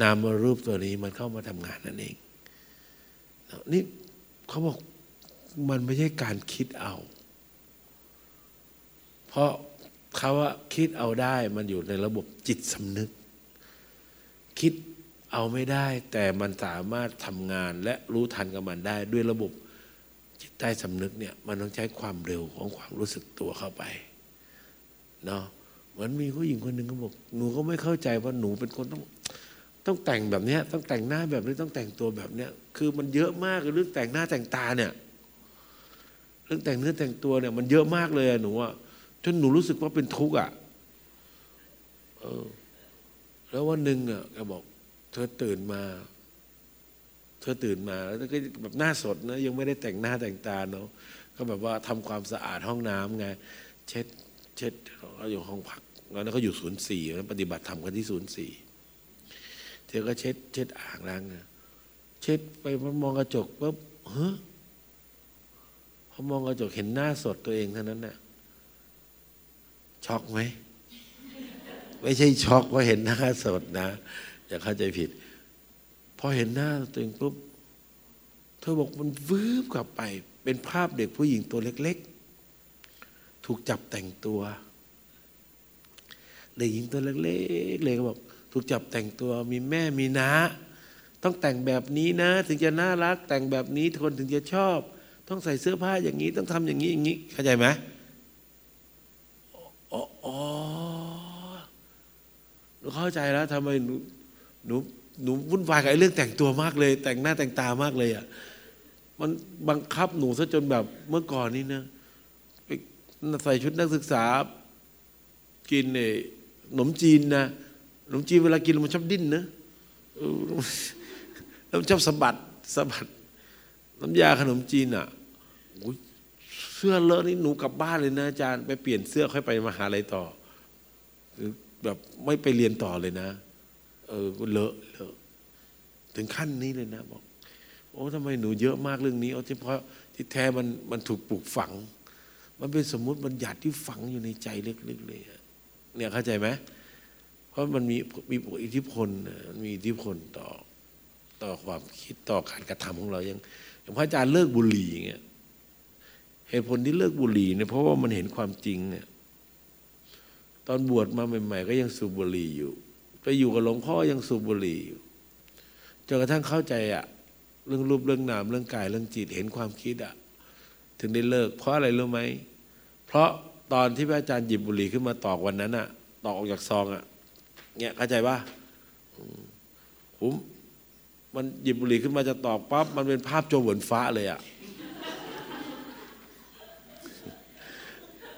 นามรูปตัวนี้มันเข้ามาทำงานนั่นเองนี่เขาบอกมันไม่ใช่การคิดเอา เพราะเขาว่าคิดเอาได้มันอยู่ในระบบจิตสำนึก คิดเอาไม่ได้ แต่มันสามารถทำงานและรู้ทันกับมันได้ ด้วยระบบจิตใต้สำนึกเนี่ยมันต้องใช้ความเร็วของความรู้สึกตัวเข้าไปเนาะเหมือนมีผู้หญิงคนหนึ่งเขาบอกหนูก็ไม่เข้าใจว่าหนูเป็นคนต้อง ต้องแต่งแบบนี้ต้องแต่งหน้าแบบนี้ต้องแต่งตัวแบบเนี้ยคือมันเยอะมากเรื่องแต่งหน้าแต่งตาเนี่ย เรื่องแต่งเนื้อแต่งตัวเนี่ยมันเยอะมากเลยอะหนูอะจนหนูรู้สึกว่าเป็นทุกข์อะเออ แล้ววันหนึ่งอะแกบอก เธอตื่นมา เธอตื่นมาแล้วก็แบบหน้าสดนะยังไม่ได้แต่งหน้าแต่งตาเนาะก็แบบว่าทำความสะอาดห้องน้ำไงเช็ด เช็ดเขาอยู่ห้องพักแล้วเขาอยู่ศูนย์สี่แล้วปฏิบัติธรรมกันที่ศูนย์สี่ ธอก็เช็ด เช็ดอ่างล้างนะเช็ดไปมองกระจกปุ๊บเฮ้พอมองกระจกเห็นหน้าสดตัวเองเท่านั้นน่ะช็อกไหมไม่ใช่ช็อกว่าเห็นหน้าสดนะอย่าเข้าใจผิดพอเห็นหน้าตัวเองปุ๊บเธอบอกมันวืบกลับไป เป็นภาพเด็กผู้หญิงตัวเล็ก ๆ ถูกจับแต่งตัวเด็กหญิงตัวเล็กๆเลยก็บอก ถูกจับแต่งตัวมีแม่มีน้าต้องแต่งแบบนี้นะ ถึงจะน่ารัก แต่งแบบนี้คนถึงจะชอบ ต้องใส่เสื้อผ้าอย่างนี้ต้องทำอย่างนี้อย่างนี้เข้าใจไหมอ๋อหนูเข้าใจแล้วทำไมหนูหนูหนูวุ่นวายกับไอ้เรื่องแต่งตัวมากเลย แต่งหน้าแต่งตามากเลยอะมันบังคับหนูซะจนแบบเมื่อก่อนนี้นะใส่ชุดนักศึกษากินเนี่ยขนมจีนนะ ขนมจีนเวลากินมันชอบดิ้นนะแล้วมันชอบสะบัดสะบัดน้ำยาขนมจีนอะเสื้อเลอะนี่หนูกลับบ้านเลยนะอาจารย์ ไปเปลี่ยนเสื้อค่อยไปมหาลัยต่อแบบไม่ไปเรียนต่อเลยนะ เออเลอะเลอะถึงขั้นนี้เลยนะ บอก โอ้ทำไมหนูเยอะมากเรื่องนี้เอาเฉพาะที่แท้มันมันถูกปลูกฝัง มันเป็นสมมุติบัญญัติที่ฝังอยู่ในใจลึกๆเลยเนี่ยเข้าใจไหม เพราะมันมีมีอิทธิพลมีอิทธิพลต่อต่อความคิดต่อการกระทำของเรายังอย่างพระอาจารย์เลิกบุหรี่อย่างเงี้ยเหตุผลที่เลิกบุหรี่เนี่ยเพราะว่ามันเห็นความจริงเนี่ยตอนบวชมาใหม่ ๆ ก็ยังสูบบุหรี่อยู่ ไปอยู่กับหลวงพ่อยังสูบบุหรี่อยู่จนกระทั่งเข้าใจอะเรื่องรูปเรื่องนามเรื่องกายเรื่องจิตเห็นความคิดอะถึงได้เลิก เพราะอะไรรู้ไหมเพราะตอนที่พระอาจารย์หยิบบุหรี่ขึ้นมาตอกวันนั้นอะตอกออกจากซองอะ เนี่ยเข้าใจปะผมมันหยิบบุหรี่ขึ้นมาจะตอกปั๊บมันเป็นภาพโจเหวินฟ้าเลยอะ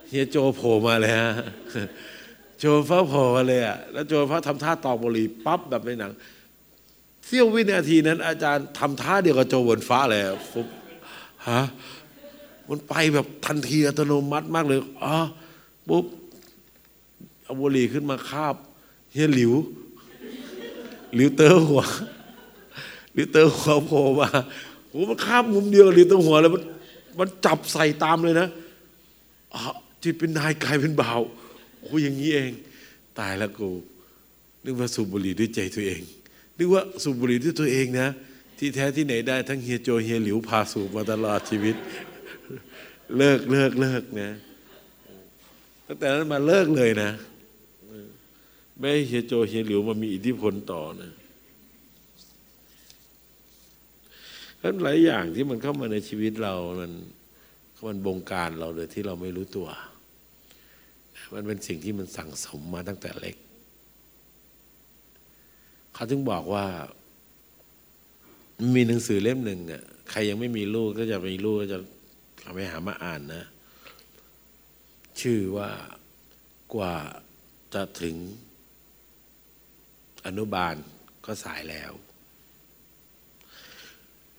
เฮียโจโผล่มาเลยฮะโจฟ้าโผล่มาเลยอะแล้วโจฟ้าทำท่าตอกบุหรี่ปั๊บแบบในหนังเสี้ยววินาทีนั้น อาจารย์ทำท่าเดียวกับโจวเหวินฟะเลยฟุบฮะมันไปแบบทันทีอัตโนมัติมากเลยอ๋อปุ๊บเอาบุหรี่ขึ้นมาคาบ เฮียหลิว หลิวเต๋อหัว หลิวเตอร์หัวโผล่มาโอ้มันคาบมุมเดียวหลิวเตอร์หัวแล้วมันมันจับใส่ตามเลยนะจิตเป็นนายกลายเป็นบ่าวโอ้อย่างนี้เอง ตายแล้วกูนึกว่าสูบบุหรี่ด้วยใจตัวเอง นึกว่าสูบบุหรี่ด้วยตัวเองนะ ที่แท้ที่ไหนได้ทั้งเฮียโจเฮียหลิวพาสูบมาตลอดชีวิต เลิกเลิกเลิกนะตั้งแต่นั้นมาเลิกเลยนะ ไม่เฮียโจเฮียหลิวมามีอิทธิพลต่อนะทั้งหลายอย่างที่มันเข้ามาในชีวิตเรามันมันบงการเราโดยที่เราไม่รู้ตัว มันเป็นสิ่งที่มันสั่งสมมาตั้งแต่เล็ก เขาถึงบอกว่า มีหนังสือเล่มหนึ่งอะใครยังไม่มีลูกก็จะมีลูกก็จะเอาไปหามาอ่านนะ ชื่อว่ากว่าจะถึง อนุบาลก็สายแล้ว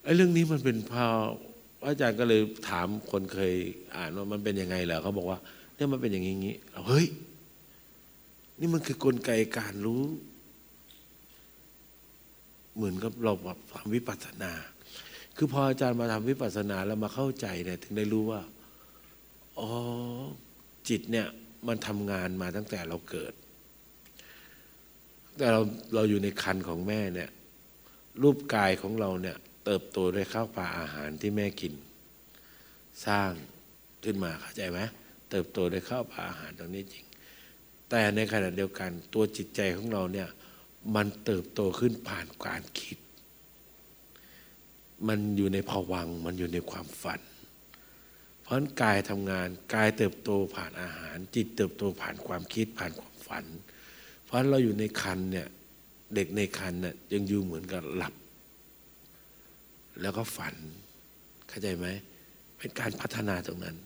ไอ้เรื่องนี้มันเป็นพออาจารย์ก็เลยถามคนเคยอ่านว่ามันเป็นยังไงเหรอเขาบอกว่าเนี่ยมันเป็นอย่างนี้เฮ้ย นี่มันคือกลไกการรู้ เหมือนกับเราแบบทำวิปัสสนา คือพออาจารย์มาทำวิปัสสนาแล้วมาเข้าใจเนี่ยถึงได้รู้ว่าอ๋อจิตเนี่ยมันทำงานมาตั้งแต่เราเกิด แต่เราเราอยู่ในคันของแม่เนี่ย รูปกายของเราเนี่ย เติบโตด้วยข้าวปลาอาหารที่แม่กิน สร้างขึ้นมาเข้าใจไหมเติบโตด้วยข้าวปลาอาหารตรงนี้จริง แต่ในขณะเดียวกันตัวจิตใจของเราเนี่ย มันเติบโตขึ้นผ่านการคิด มันอยู่ในภวังมันอยู่ในความฝัน เพราะฉะนั้นกายทำงานกายเติบโตผ่านอาหาร จิตเติบโตผ่านความคิดผ่านความฝัน เพราะเราอยู่ในคันเนี่ยเด็กในคันเนี่ยยังอยู่เหมือนกับหลับ แล้วก็ฝันเข้าใจไหมเป็นการพัฒนาตรงนั้น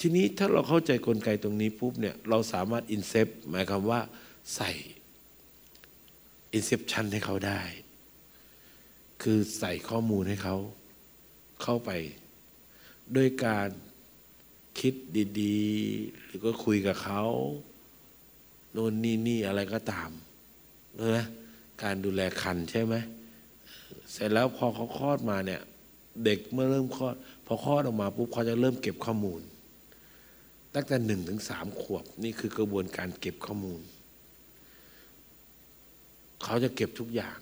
ทีนี้ถ้าเราเข้าใจกลไกตรงนี้ปุ๊บเนี่ยเราสามารถอินเซปหมายความว่าใส่อินเซปชันให้เขาได้ คือใส่ข้อมูลให้เขาเข้าไปด้วยการคิดดี ๆ หรือก็คุยกับเขา โน่นนี่นี่อะไรก็ตามนะการดูแลคันใช่ไหมเสร็จแล้วพอเขาคลอดมาเนี่ย เด็กเมื่อเริ่มคลอดพอคลอดออกมาปุ๊บเขาจะเริ่มเก็บข้อมูล ตั้งแต่หนึ่งถึงสามขวบนี่คือกระบวนการเก็บข้อมูล เขาจะเก็บทุกอย่าง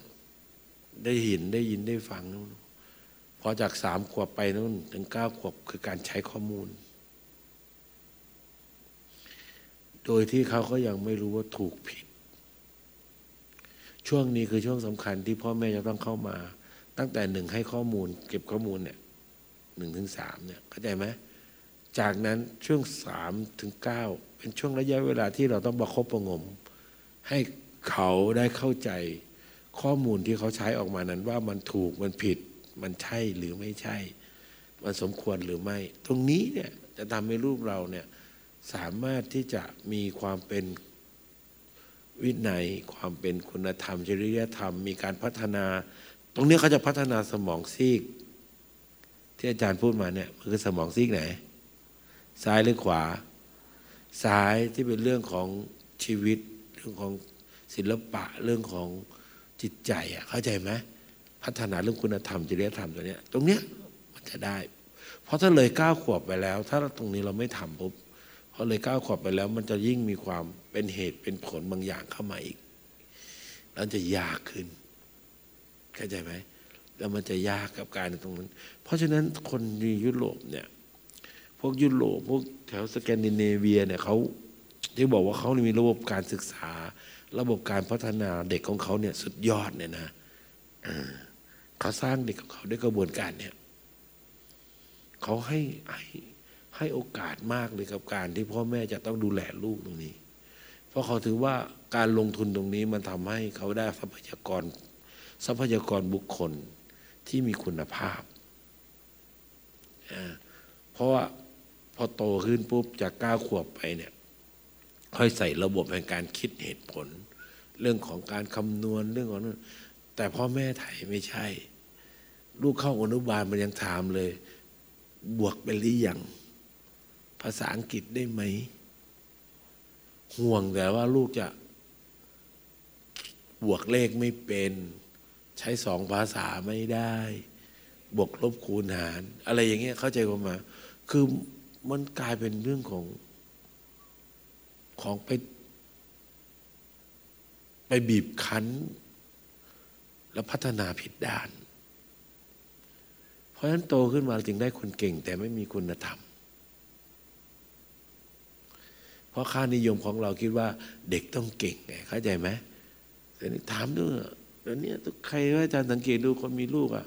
ได้เห็นได้ยินได้ฟังนู่นพอจากสามขวบไปนู่นถึงเก้าขวบคือการใช้ข้อมูล โดยที่เขาก็ยังไม่รู้ว่าถูกผิด ช่วงนี้คือช่วงสำคัญที่พ่อแม่จะต้องเข้ามา ตั้งแต่หนึ่งให้ข้อมูล เก็บข้อมูลเนี่ยหนึ่งถึงสามเนี่ยเข้าใจไหมจากนั้นช่วงสามถึงเก้าเป็นช่วงระยะเวลาที่เราต้องประคบประงม ให้เขาได้เข้าใจข้อมูลที่เขาใช้ออกมานั้นว่ามันถูกมันผิด มันใช่หรือไม่ใช่ มันสมควรหรือไม่ ตรงนี้เนี่ยจะทำให้ลูกเราเนี่ย สามารถที่จะมีความเป็นวินัย ความเป็นคุณธรรมจริยธรรม มีการพัฒนา ตรงนี้เขาจะพัฒนาสมองซีก ที่อาจารย์พูดมาเนี่ยมันคือสมองซีกไหน ซ้ายหรือขวา ซ้ายที่เป็นเรื่องของชีวิต เรื่องของศิลปะเรื่องของจิตใจอะเข้าใจไหมพัฒนาเรื่องคุณธรรมจริยธรรมตัวเนี้ย ตรงเนี้ยมันจะได้ เพราะถ้าเลยเก้าขวบไปแล้ว ถ้าตรงนี้เราไม่ทำปุ๊บ อเลยก้าวขวบไปแล้ว มันจะยิ่งมีความเป็นเหตุเป็นผลบางอย่างเข้ามาอีก แล้วจะยากขึ้นเข้าใจไหมแล้วมันจะยากกับการตรงนั้น เพราะฉะนั้นคนในยุโรปเนี่ย พวกยุโรปพวกแถวสแกนดิเนเวียเนี่ยเขาที่บอกว่าเขามีระบบการศึกษา ระบบการพัฒนาเด็กของเขาเนี่ยสุดยอดเนี่ยนะเขาสร้างเด็กของเขาด้วยกระบวนการเนี่ยเขาให้ให้ ให้โอกาสมากเลยกับการที่พ่อแม่จะต้องดูแลลูกตรงนี้ เพราะเขาถือว่าการลงทุนตรงนี้มันทำให้เขาได้ทรัพยากรทรัพยากรบุคคลที่มีคุณภาพ เพราะว่าพอโตขึ้นปุ๊บจากก้าขวบไปเนี่ยค่อยใส่ระบบแห่งการคิดเหตุผล เรื่องของการคำนวณเรื่องของนั้นแต่พ่อแม่ไทยไม่ใช่ ลูกเข้าอนุบาลมันยังถามเลย บวกเป็นหรือยัง ภาษาอังกฤษได้ไหม ห่วงแต่ว่าลูกจะบวกเลขไม่เป็น ใช้สองภาษาไม่ได้ บวกลบคูณหาร อะไรอย่างเงี้ยเข้าใจผมมา คือมันกลายเป็นเรื่องของของไป ไปบีบคั้น แล้วพัฒนาผิดด้าน เพราะฉะนั้นโตขึ้นมาจึงได้คนเก่งแต่ไม่มีคุณธรรม เพราะค่านิยมของเราคิดว่าเด็กต้องเก่งไงเข้าใจไหมแต่นี่ถามด้วยแล้วเนี่ยทุกใครว่าอาจารย์สังเกตดูคนมีลูกอะ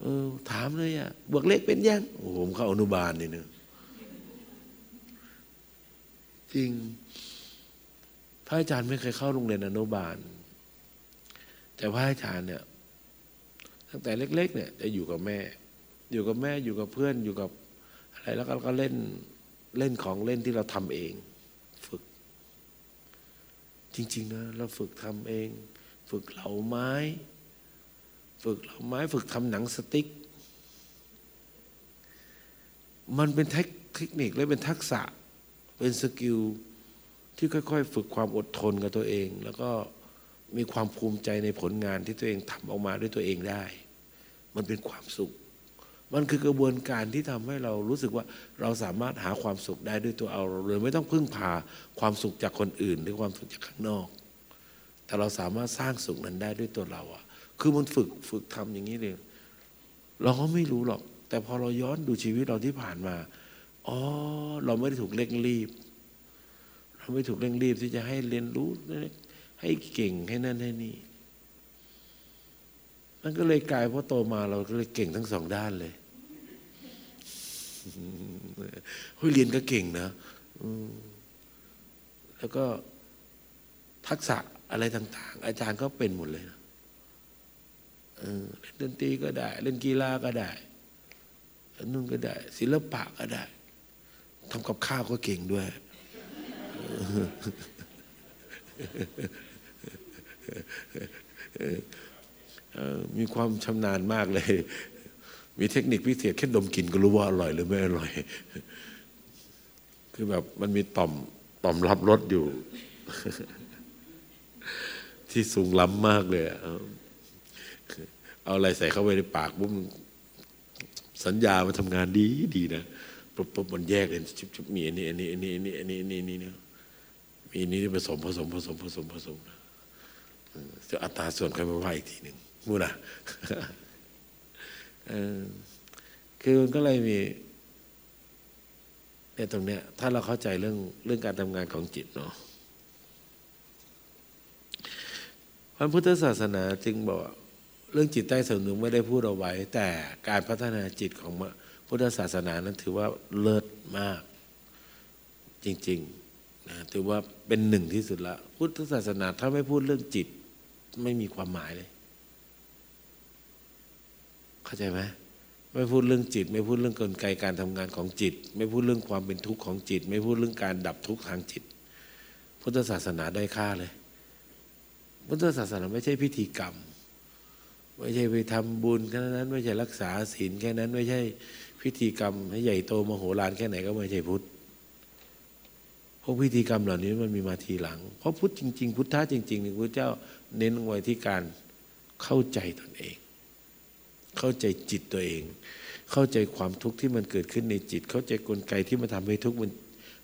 เออถามเลยอะบวกเลขเป็นยังโอ้โหผมเข้าอนุบาลนี่เนอะจริงพระอาจารย์ไม่เคยเข้าโรงเรียนอนุบาล แต่พระอาจารย์เนี่ยตั้งแต่เล็ก ๆ เนี่ยจะอยู่กับแม่ อยู่กับแม่อยู่กับเพื่อนอยู่กับอะไรแล้วก็เล่น เล่นของเล่นที่เราทำเอง ฝึก จริง ๆ นะ เราฝึกทำเอง ฝึกเหลาไม้ ฝึกเหลาไม้ ฝึกทำหนังสติ๊ก มันเป็นเทคนิคและเป็นทักษะ เป็น skill ที่ค่อย ๆ ฝึกความอดทนกับตัวเอง แล้วก็มีความภูมิใจในผลงานที่ตัวเองทำออกมาด้วยตัวเองได้ มันเป็นความสุข มันคือกระบวนการที่ทำให้เรารู้สึกว่าเราสามารถหาความสุขได้ด้วยตัวเอาเลยไม่ต้องพึ่งพาความสุขจากคนอื่น หรือความสุขจากข้างนอก แต่เราสามารถสร้างสุขนั้นได้ด้วยตัวเราอะ คือมันฝึกฝึกทำอย่างนี้เลยเราก็ไม่รู้หรอก แต่พอเราย้อนดูชีวิตเราที่ผ่านมาอ๋อเราไม่ได้ถูกเร่งรีบ เราไม่ถูกเร่งรีบที่จะให้เรียนรู้ให้เก่งให้นั่นให้นี่มันก็เลยกลายเพราะโตมาเราก็เลยเก่งทั้งสองด้านเลย เฮ้ยเรียนก็เก่งนะแล้วก็ทักษะอะไรต่าง ๆ อาจารย์ก็เป็นหมดเลยนะเล่นดนตรีก็ได้ เล่นกีฬาก็ได้นู่นก็ได้ ศิลปะก็ได้ทำกับข้าวก็เก่งด้วย มีความชำนาญมากเลย มีเทคนิคพิเศษแค่ดมกลิ่นก็รู้ว่าอร่อยหรือไม่อร่อย คือแบบมันมีต่อมต่อมรับรสอยู่ ที่สูงล้ำมากเลยเอาอะไรใส่เข้าไปในปากปุ๊บสัญญามันทำงานดีดีนะปุ๊บปุ๊บมันแยกเลยชุบชุบมีอันนี้อันนี้อันนี้อันนี้อันนี้อันนี้นี่เนี่ยมีนี้ผสมผสมผสมผสมผสมจะอัตราส่วนค่อยมาว่าอีกทีหนึ่งมูนะ คือมันก็เลยมีเนี่ยตรงเนี้ยถ้าเราเข้าใจเรื่องเรื่องการทำงานของจิตเนาะพระพุทธศาสนาจึงบอกเรื่องจิตใต้สำนึกไม่ได้พูดเอาไว้ แต่การพัฒนาจิตของพุทธศาสนานั้นถือว่าเลิศมาก จริงๆนะถือว่าเป็นหนึ่งที่สุดละพุทธศาสนาถ้าไม่พูดเรื่องจิตไม่มีความหมายเลยาใจไหมไม่พูดเรื่องจิต ไม่พูดเรื่องกลไกการทำงานของจิต ไม่พูดเรื่องความเป็นทุกข์ของจิต ไม่พูดเรื่องการดับทุกข์ทางจิต พุทธศาสนาได้ค่าเลย พุทธศาสนาไม่ใช่พิธีกรรม ไม่ใช่ไปทำบุญแค่นั้น ไม่ใช่รักษาศีลแค่นั้น ไม่ใช่พิธีกรรมให้ใหญ่โตมโหฬารแค่ไหนก็ไม่ใช่พุทธพวกพิธีกรรมเหล่านี้มันมีมาทีหลัง เพราะพุทธจริง ๆ พุทธะจริงๆพระเจ้าเน้นไว้ที่การเข้าใจตนเอง เข้าใจจิตตัวเอง เข้าใจความทุกข์ที่มันเกิดขึ้นในจิต เข้าใจกลไกที่มันทำให้ทุกข์มัน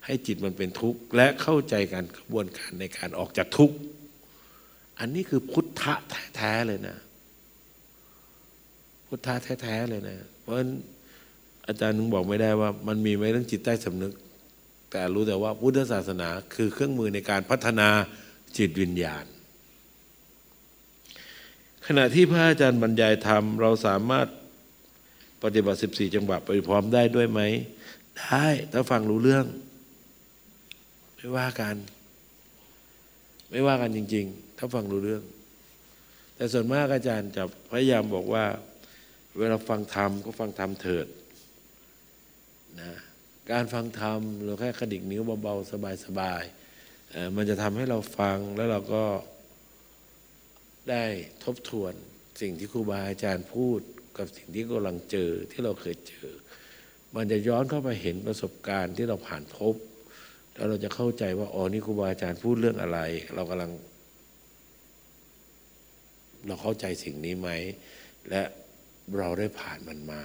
ให้จิตมันเป็นทุกข์และเข้าใจการกระบวนการในการออกจากทุกข์อันนี้คือพุทธะแท้ๆเลยนะ พุทธะแท้ๆเลยนะ เพราะฉะนั้นอาจารย์นึงบอกไม่ได้ว่า มันมีไหมเรื่องจิตใต้สำนึก แต่รู้แต่ว่าพุทธศาสนาคือเครื่องมือในการพัฒนาจิตวิญญาณ ณะที่พระอาจารย์บรรยายธรรม เราสามารถปฏิบัติ 14 จังหวะไปพร้อมได้ด้วยไหม ได้ถ้าฟังรู้เรื่อง ไม่ว่ากัน ไม่ว่ากันจริง ๆ ถ้าฟังรู้เรื่อง แต่ส่วนมากอาจารย์จะพยายามบอกว่า เวลาฟังธรรมก็ฟังธรรมเถิดนะการฟังธรรมเราแค่กระดิกนิ้วเบาๆสบายๆมันจะทำให้เราฟังแล้วเราก็ ได้ทบทวนสิ่งที่ครูบาอาจารย์พูดกับสิ่งที่กำลังเจอที่เราเคยเจอ มันจะย้อนเข้าไปเห็นประสบการณ์ที่เราผ่านพบ แล้วเราจะเข้าใจว่าอ๋อนี่ครูบาอาจารย์พูดเรื่องอะไร เรากำลัง เราเข้าใจสิ่งนี้ไหม และเราได้ผ่านมันมา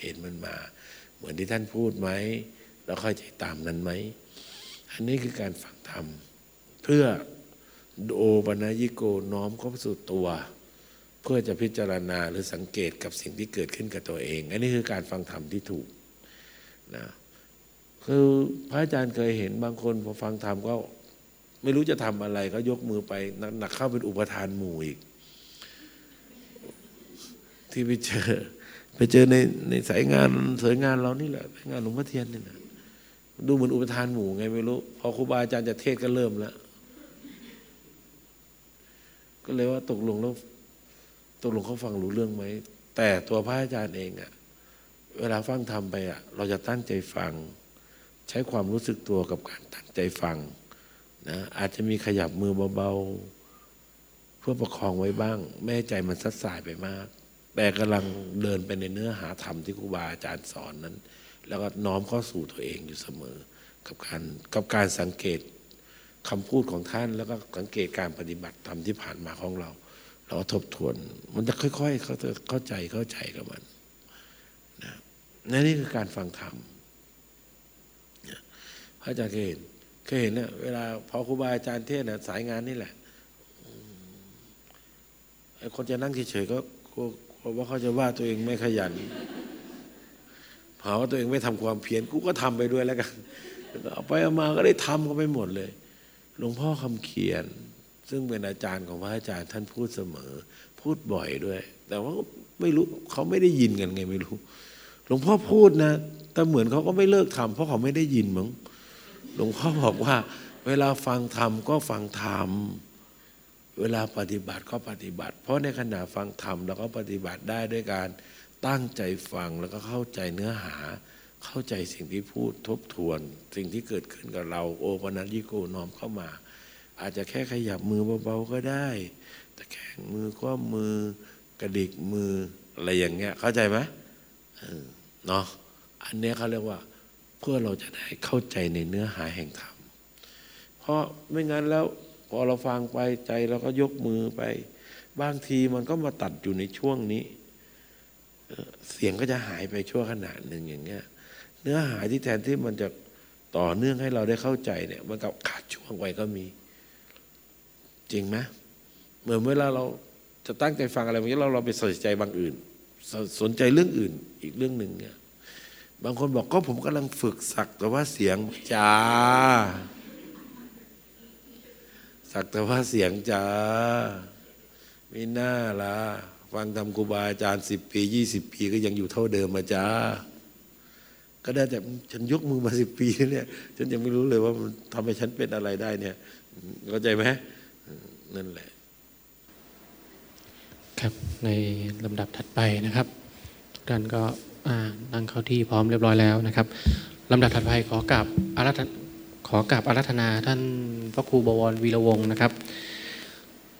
เห็นมันมา เหมือนที่ท่านพูดไหมเราเข้าใจตามนั้นไหมอันนี้คือการฟังธรรมเพื่อ โอปัญญิโกน้อมเข้าสู่ตัว เพื่อจะพิจารณาหรือสังเกตกับสิ่งที่เกิดขึ้นกับตัวเอง อันนี้คือการฟังธรรมที่ถูกนะคือพระอาจารย์เคยเห็นบางคนพอฟังธรรมก็ไม่รู้จะทำอะไรก็ยกมือไปหนักเข้าเป็นอุปทานหมู่อีก ที่ไปเจอไปเจอในในสายงานสายงานเรานี่แหละงานหลวงพ่อเทียนนี่นะดูเหมือนอุปทานหมู่ไงไม่รู้ พอครูบาอาจารย์จะเทศก็เริ่มแล้ว ก็เลยว่าตกลงแล้วตกลงเขาฟังรู้เรื่องไหม แต่ตัวพระอาจารย์เองอะเวลาฟังทำไปอะเราจะตั้งใจฟัง ใช้ความรู้สึกตัวกับการตั้งใจฟังนะอาจจะมีขยับมือเบาๆ เพื่อประคองไว้บ้าง แม่ใจมันซัดสายไปมาก แต่กำลังเดินไปในเนื้อหาธรรมที่ครูบาอาจารย์สอนนั้น แล้วก็น้อมเข้าสู่ตัวเองอยู่เสมอ กับการกับการสังเกต คำพูดของท่านแล้วก็สังเกตการปฏิบัติธรรมที่ผ่านมาของเรา เราก็ทบทวน มันจะค่อยๆเขาจะเข้าใจเข้าใจกับมันนะนี่คือการฟังธรรมพระอาจารย์เคยเห็นเคยเห็นเนี่ยเวลาพอครูบาอาจารย์เทศนะสายงานนี่แหละไอ้คนจะนั่งเฉยๆก็กลัวว่าเขาจะว่าตัวเองไม่ขยันหาว่าตัวเองไม่ทำความเพียรกูก็ทำไปด้วยแล้วกันเอาไปเอามาก็ได้ทำก็ไปหมดเลย หลวงพ่อคำเขียน ซึ่งเป็นอาจารย์ของพระอาจารย์ท่านพูดเสมอ พูดบ่อยด้วย แต่ว่าไม่รู้เขาไม่ได้ยินกันไงไม่รู้ หลวงพ่อพูดนะ แต่เหมือนเขาก็ไม่เลิกทำเพราะเขาไม่ได้ยินมั้งหลวงพ่อบอกว่า เวลาฟังธรรมก็ฟังธรรมเวลาปฏิบัติก็ปฏิบัติ เพราะในขณะฟังธรรมเราก็ปฏิบัติได้ด้วยการตั้งใจฟังแล้วก็เข้าใจเนื้อหา เข้าใจสิ่งที่พูดทบทวน สิ่งที่เกิดขึ้นกับเรา โอปนัญญิโกน้อมเข้ามา อาจจะแค่ขยับมือเบาๆก็ได้แต่แข่งมือคว้ามือกระดิกมืออะไรอย่างเงี้ย เข้าใจไหมเนาะอันนี้เขาเรียกว่า เพื่อเราจะได้เข้าใจในเนื้อหาแห่งธรรมเพราะไม่งั้นแล้วพอเราฟังไปใจเราก็ยกมือไป บางทีมันก็มาตัดอยู่ในช่วงนี้ เสียงก็จะหายไปชั่วขณะหนึ่งอย่างเงี้ย เนื้อหาที่แทนที่มันจะต่อเนื่องให้เราได้เข้าใจเนี่ย มันกับขาดช่วงไว้ก็มี จริงไหมเหมือนเวลาเราจะตั้งใจฟังอะไรบางอย่างเราเราไปสนใจบางอื่นสนใจเรื่องอื่นอีกเรื่องหนึ่งเนี่ย บางคนบอกก็ผมกำลังฝึกสักแต่ว่าเสียงจ้าสักแต่ว่าเสียงจ้าไม่น่าละฟังทำครูบาอาจารย์สิบปียี่สิบปีก็ยังอยู่เท่าเดิมมาจ้า ก็ได้แต่ฉันยกมือมาสิบปีเนี่ยฉันยังไม่รู้เลยว่ามันทำให้ฉันเป็นอะไรได้เนี่ยเข้าใจไหมนั่นแหละ ครับในลำดับถัดไปนะครับทุกท่านก็นั่งเข้าที่พร้อมเรียบร้อยแล้วนะครับลำดับถัดไปขอกราบอารัธขอกราบอารัธนาท่านพระครูบวรวีระวงศ์นะครับ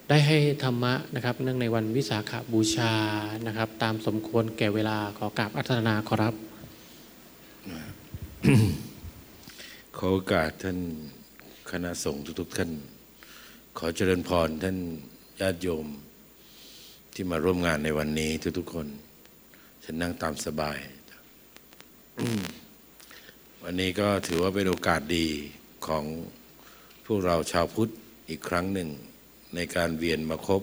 ได้ให้ธรรมะนะครับ เนื่องในวันวิสาขบูชานะครับ ตามสมควรแก่เวลาขอกราบอารัธนาขอรับ ขอโอกาสท่านคณะสงฆ์ทุกๆท่าน ขอเจริญพรท่านญาติโยม ที่มาร่วมงานในวันนี้ทุกๆคน ฉันนั่งตามสบาย วันนี้ก็ถือว่าเป็นโอกาสดีของพวกเราชาวพุทธอีกครั้งหนึ่ง ในการเวียนมาครบ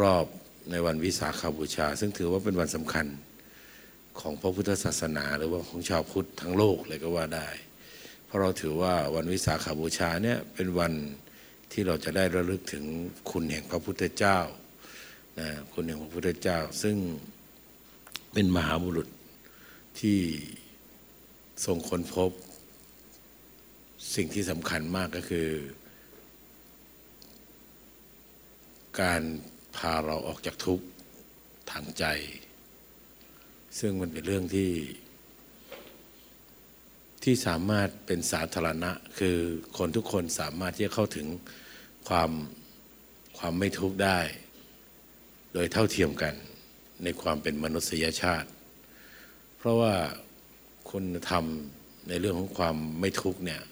รอบในวันวิสาขาบูชา ซึ่งถือว่าเป็นวันสำคัญ ของพระพุทธศาสนา หรือว่าของชาวพุทธทั้งโลกเลยก็ว่าได้ เพราะเราถือว่าวันวิสาขาบูชาเนี่ยเป็นวันที่เราจะได้ระลึกถึงคุณแห่งพระพุทธเจ้านะคุณแห่งพระพุทธเจ้า ซึ่งเป็นมหาบุรุษที่ทรงค้นพบ สิ่งที่สำคัญมากก็คือ การพาเราออกจากทุกข์ทางใจ ซึ่งมันเป็นเรื่องที่ ที่สามารถเป็นสาธารณะ คือคนทุกคนสามารถที่จะเข้าถึงความความไม่ทุกข์ได้ โดยเท่าเทียมกันในความเป็นมนุษยชาติ เพราะว่าคุณธรรมในเรื่องของความไม่ทุกข์เนี่ย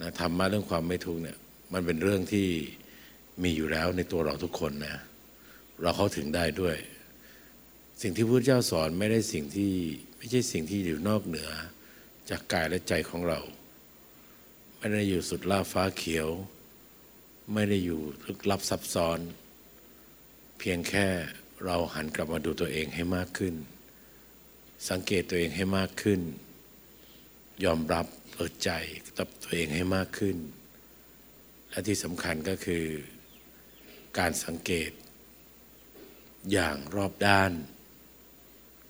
นะธรรมะเรื่องความไม่ทุกข์เนี่ยมันเป็นเรื่องที่มีอยู่แล้วในตัวเราทุกคนนะเราเข้าถึงได้ด้วย สิ่งที่พระเจ้าสอนไม่ได้สิ่งที่ไม่ใช่สิ่งที่อยู่นอกเหนือ จากกายและใจของเรา ไม่ได้อยู่สุดล่าฟ้าเขียว ไม่ได้อยู่ลึกลับซับซ้อน เพียงแค่เราหันกลับมาดูตัวเองให้มากขึ้น สังเกตตัวเองให้มากขึ้น ยอมรับเปิดใจกับตัวเองให้มากขึ้น และที่สำคัญก็คือ การสังเกต อย่างรอบด้าน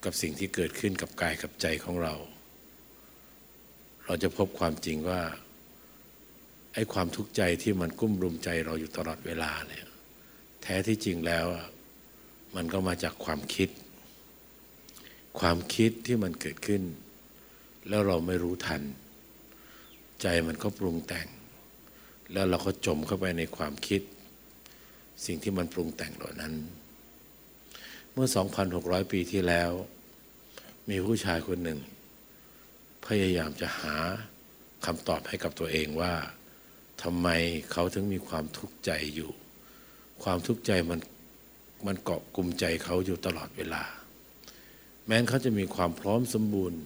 กับสิ่งที่เกิดขึ้นกับกายกับใจของเรา เราจะพบความจริงว่าไอ้ความทุกข์ใจที่มันกุ้มรุมใจเราอยู่ตลอดเวลาเนี่ยแท้ที่จริงแล้วมันก็มาจากความคิด ความคิดที่มันเกิดขึ้น แล้วเราไม่รู้ทัน ใจมันก็ปรุงแต่ง แล้วเราก็จมเข้าไปในความคิด สิ่งที่มันปรุงแต่งเหล่านั้น เมื่อ 2,600 ปีที่แล้ว มีผู้ชายคนหนึ่ง พยายามจะหาคำตอบให้กับตัวเองว่าทำไมเขาถึงมีความทุกข์ใจอยู่ ความทุกข์ใจมันมันเกาะกลุ่มใจเขาอยู่ตลอดเวลา แม้นเขาจะมีความพร้อมสมบูรณ์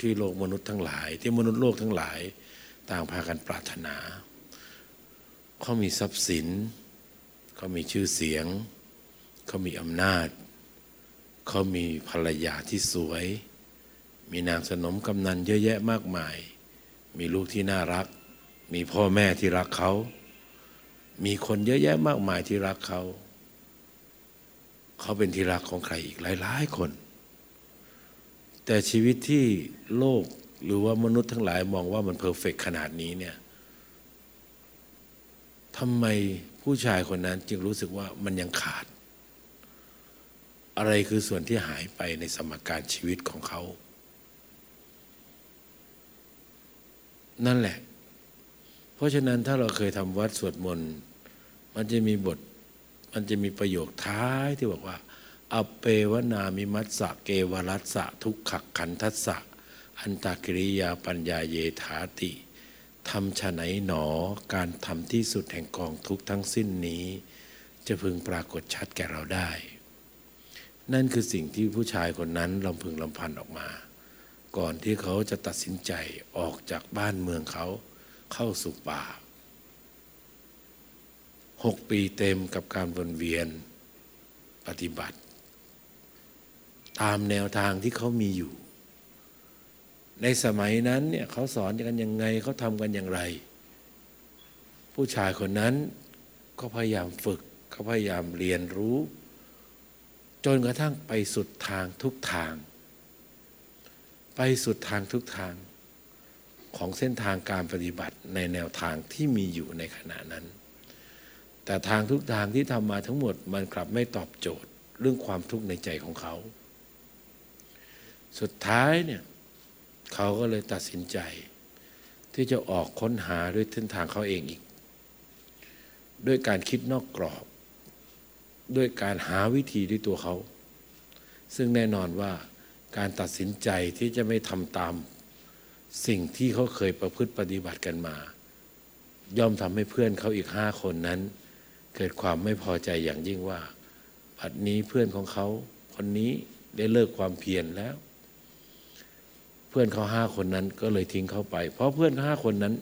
ที่โลกมนุษย์ทั้งหลาย ที่มนุษย์โลกทั้งหลาย ต่างพากันปรารถนา เขามีทรัพย์สิน เขามีชื่อเสียง เขามีอำนาจ เขามีภรรยาที่สวย มีนางสนมกำนันเยอะแยะมากมาย มีลูกที่น่ารัก มีพ่อแม่ที่รักเขา มีคนเยอะแยะมากมายที่รักเขา เขาเป็นที่รักของใครอีกหลาย ๆ คน แต่ชีวิตที่โลกหรือว่ามนุษย์ทั้งหลายมองว่ามันเพอร์เฟกขนาดนี้เนี่ยทำไมผู้ชายคนนั้นจึงรู้สึกว่ามันยังขาด อะไรคือส่วนที่หายไปในสมการชีวิตของเขา นั่นแหละ เพราะฉะนั้นถ้าเราเคยทำวัดสวดมนต์มันจะมีบท มันจะมีประโยคท้ายที่บอกว่าอเปวนามิมัสสะเกวรัสสะทุกขขันทัสสะ อันตากิริยาปัญญาเยถาติทำฉะไหนหนอการทำที่สุดแห่งกองทุกทั้งสิ้นนี้ จะพึงปรากฏชัดแก่เราได้ นั่นคือสิ่งที่ผู้ชายคนนั้นลำพึงลำพันออกมา ก่อนที่เขาจะตัดสินใจออกจากบ้านเมืองเขาเข้าสู่ป่าหกปีเต็มกับการวนเวียนปฏิบัติ ตามแนวทางที่เขามีอยู่ ในสมัยนั้นเนี่ยเขาสอนกันยังไงเขาทำกันอย่างไร ผู้ชายคนนั้นก็พยายามฝึกเขาพยายามเรียนรู้ จนกระทั่งไปสุดทางทุกทาง ไปสุดทางทุกทางของเส้นทางการปฏิบัติในแนวทางที่มีอยู่ในขณะนั้น แต่ทางทุกทางที่ทำมาทั้งหมดมันกลับไม่ตอบโจทย์เรื่องความทุกข์ในใจของเขา สุดท้ายเนี่ยเขาก็เลยตัดสินใจ ที่จะออกค้นหาด้วยเส้นทางเขาเองอีก ด้วยการคิดนอกกรอบ ด้วยการหาวิธีด้วยตัวเขา ซึ่งแน่นอนว่าการตัดสินใจที่จะไม่ทำตามสิ่งที่เขาเคยประพฤติปฏิบัติกันมา ย่อมทำให้เพื่อนเขาอีกห้าคนนั้น เกิดความไม่พอใจอย่างยิ่งว่าบัดนี้เพื่อนของเขาคนนี้ได้เลิกความเพียรแล้ว เพื่อนเขาห้าคนนั้นก็เลยทิ้งเขาไป เพราะเพื่อนห้าคนนั้น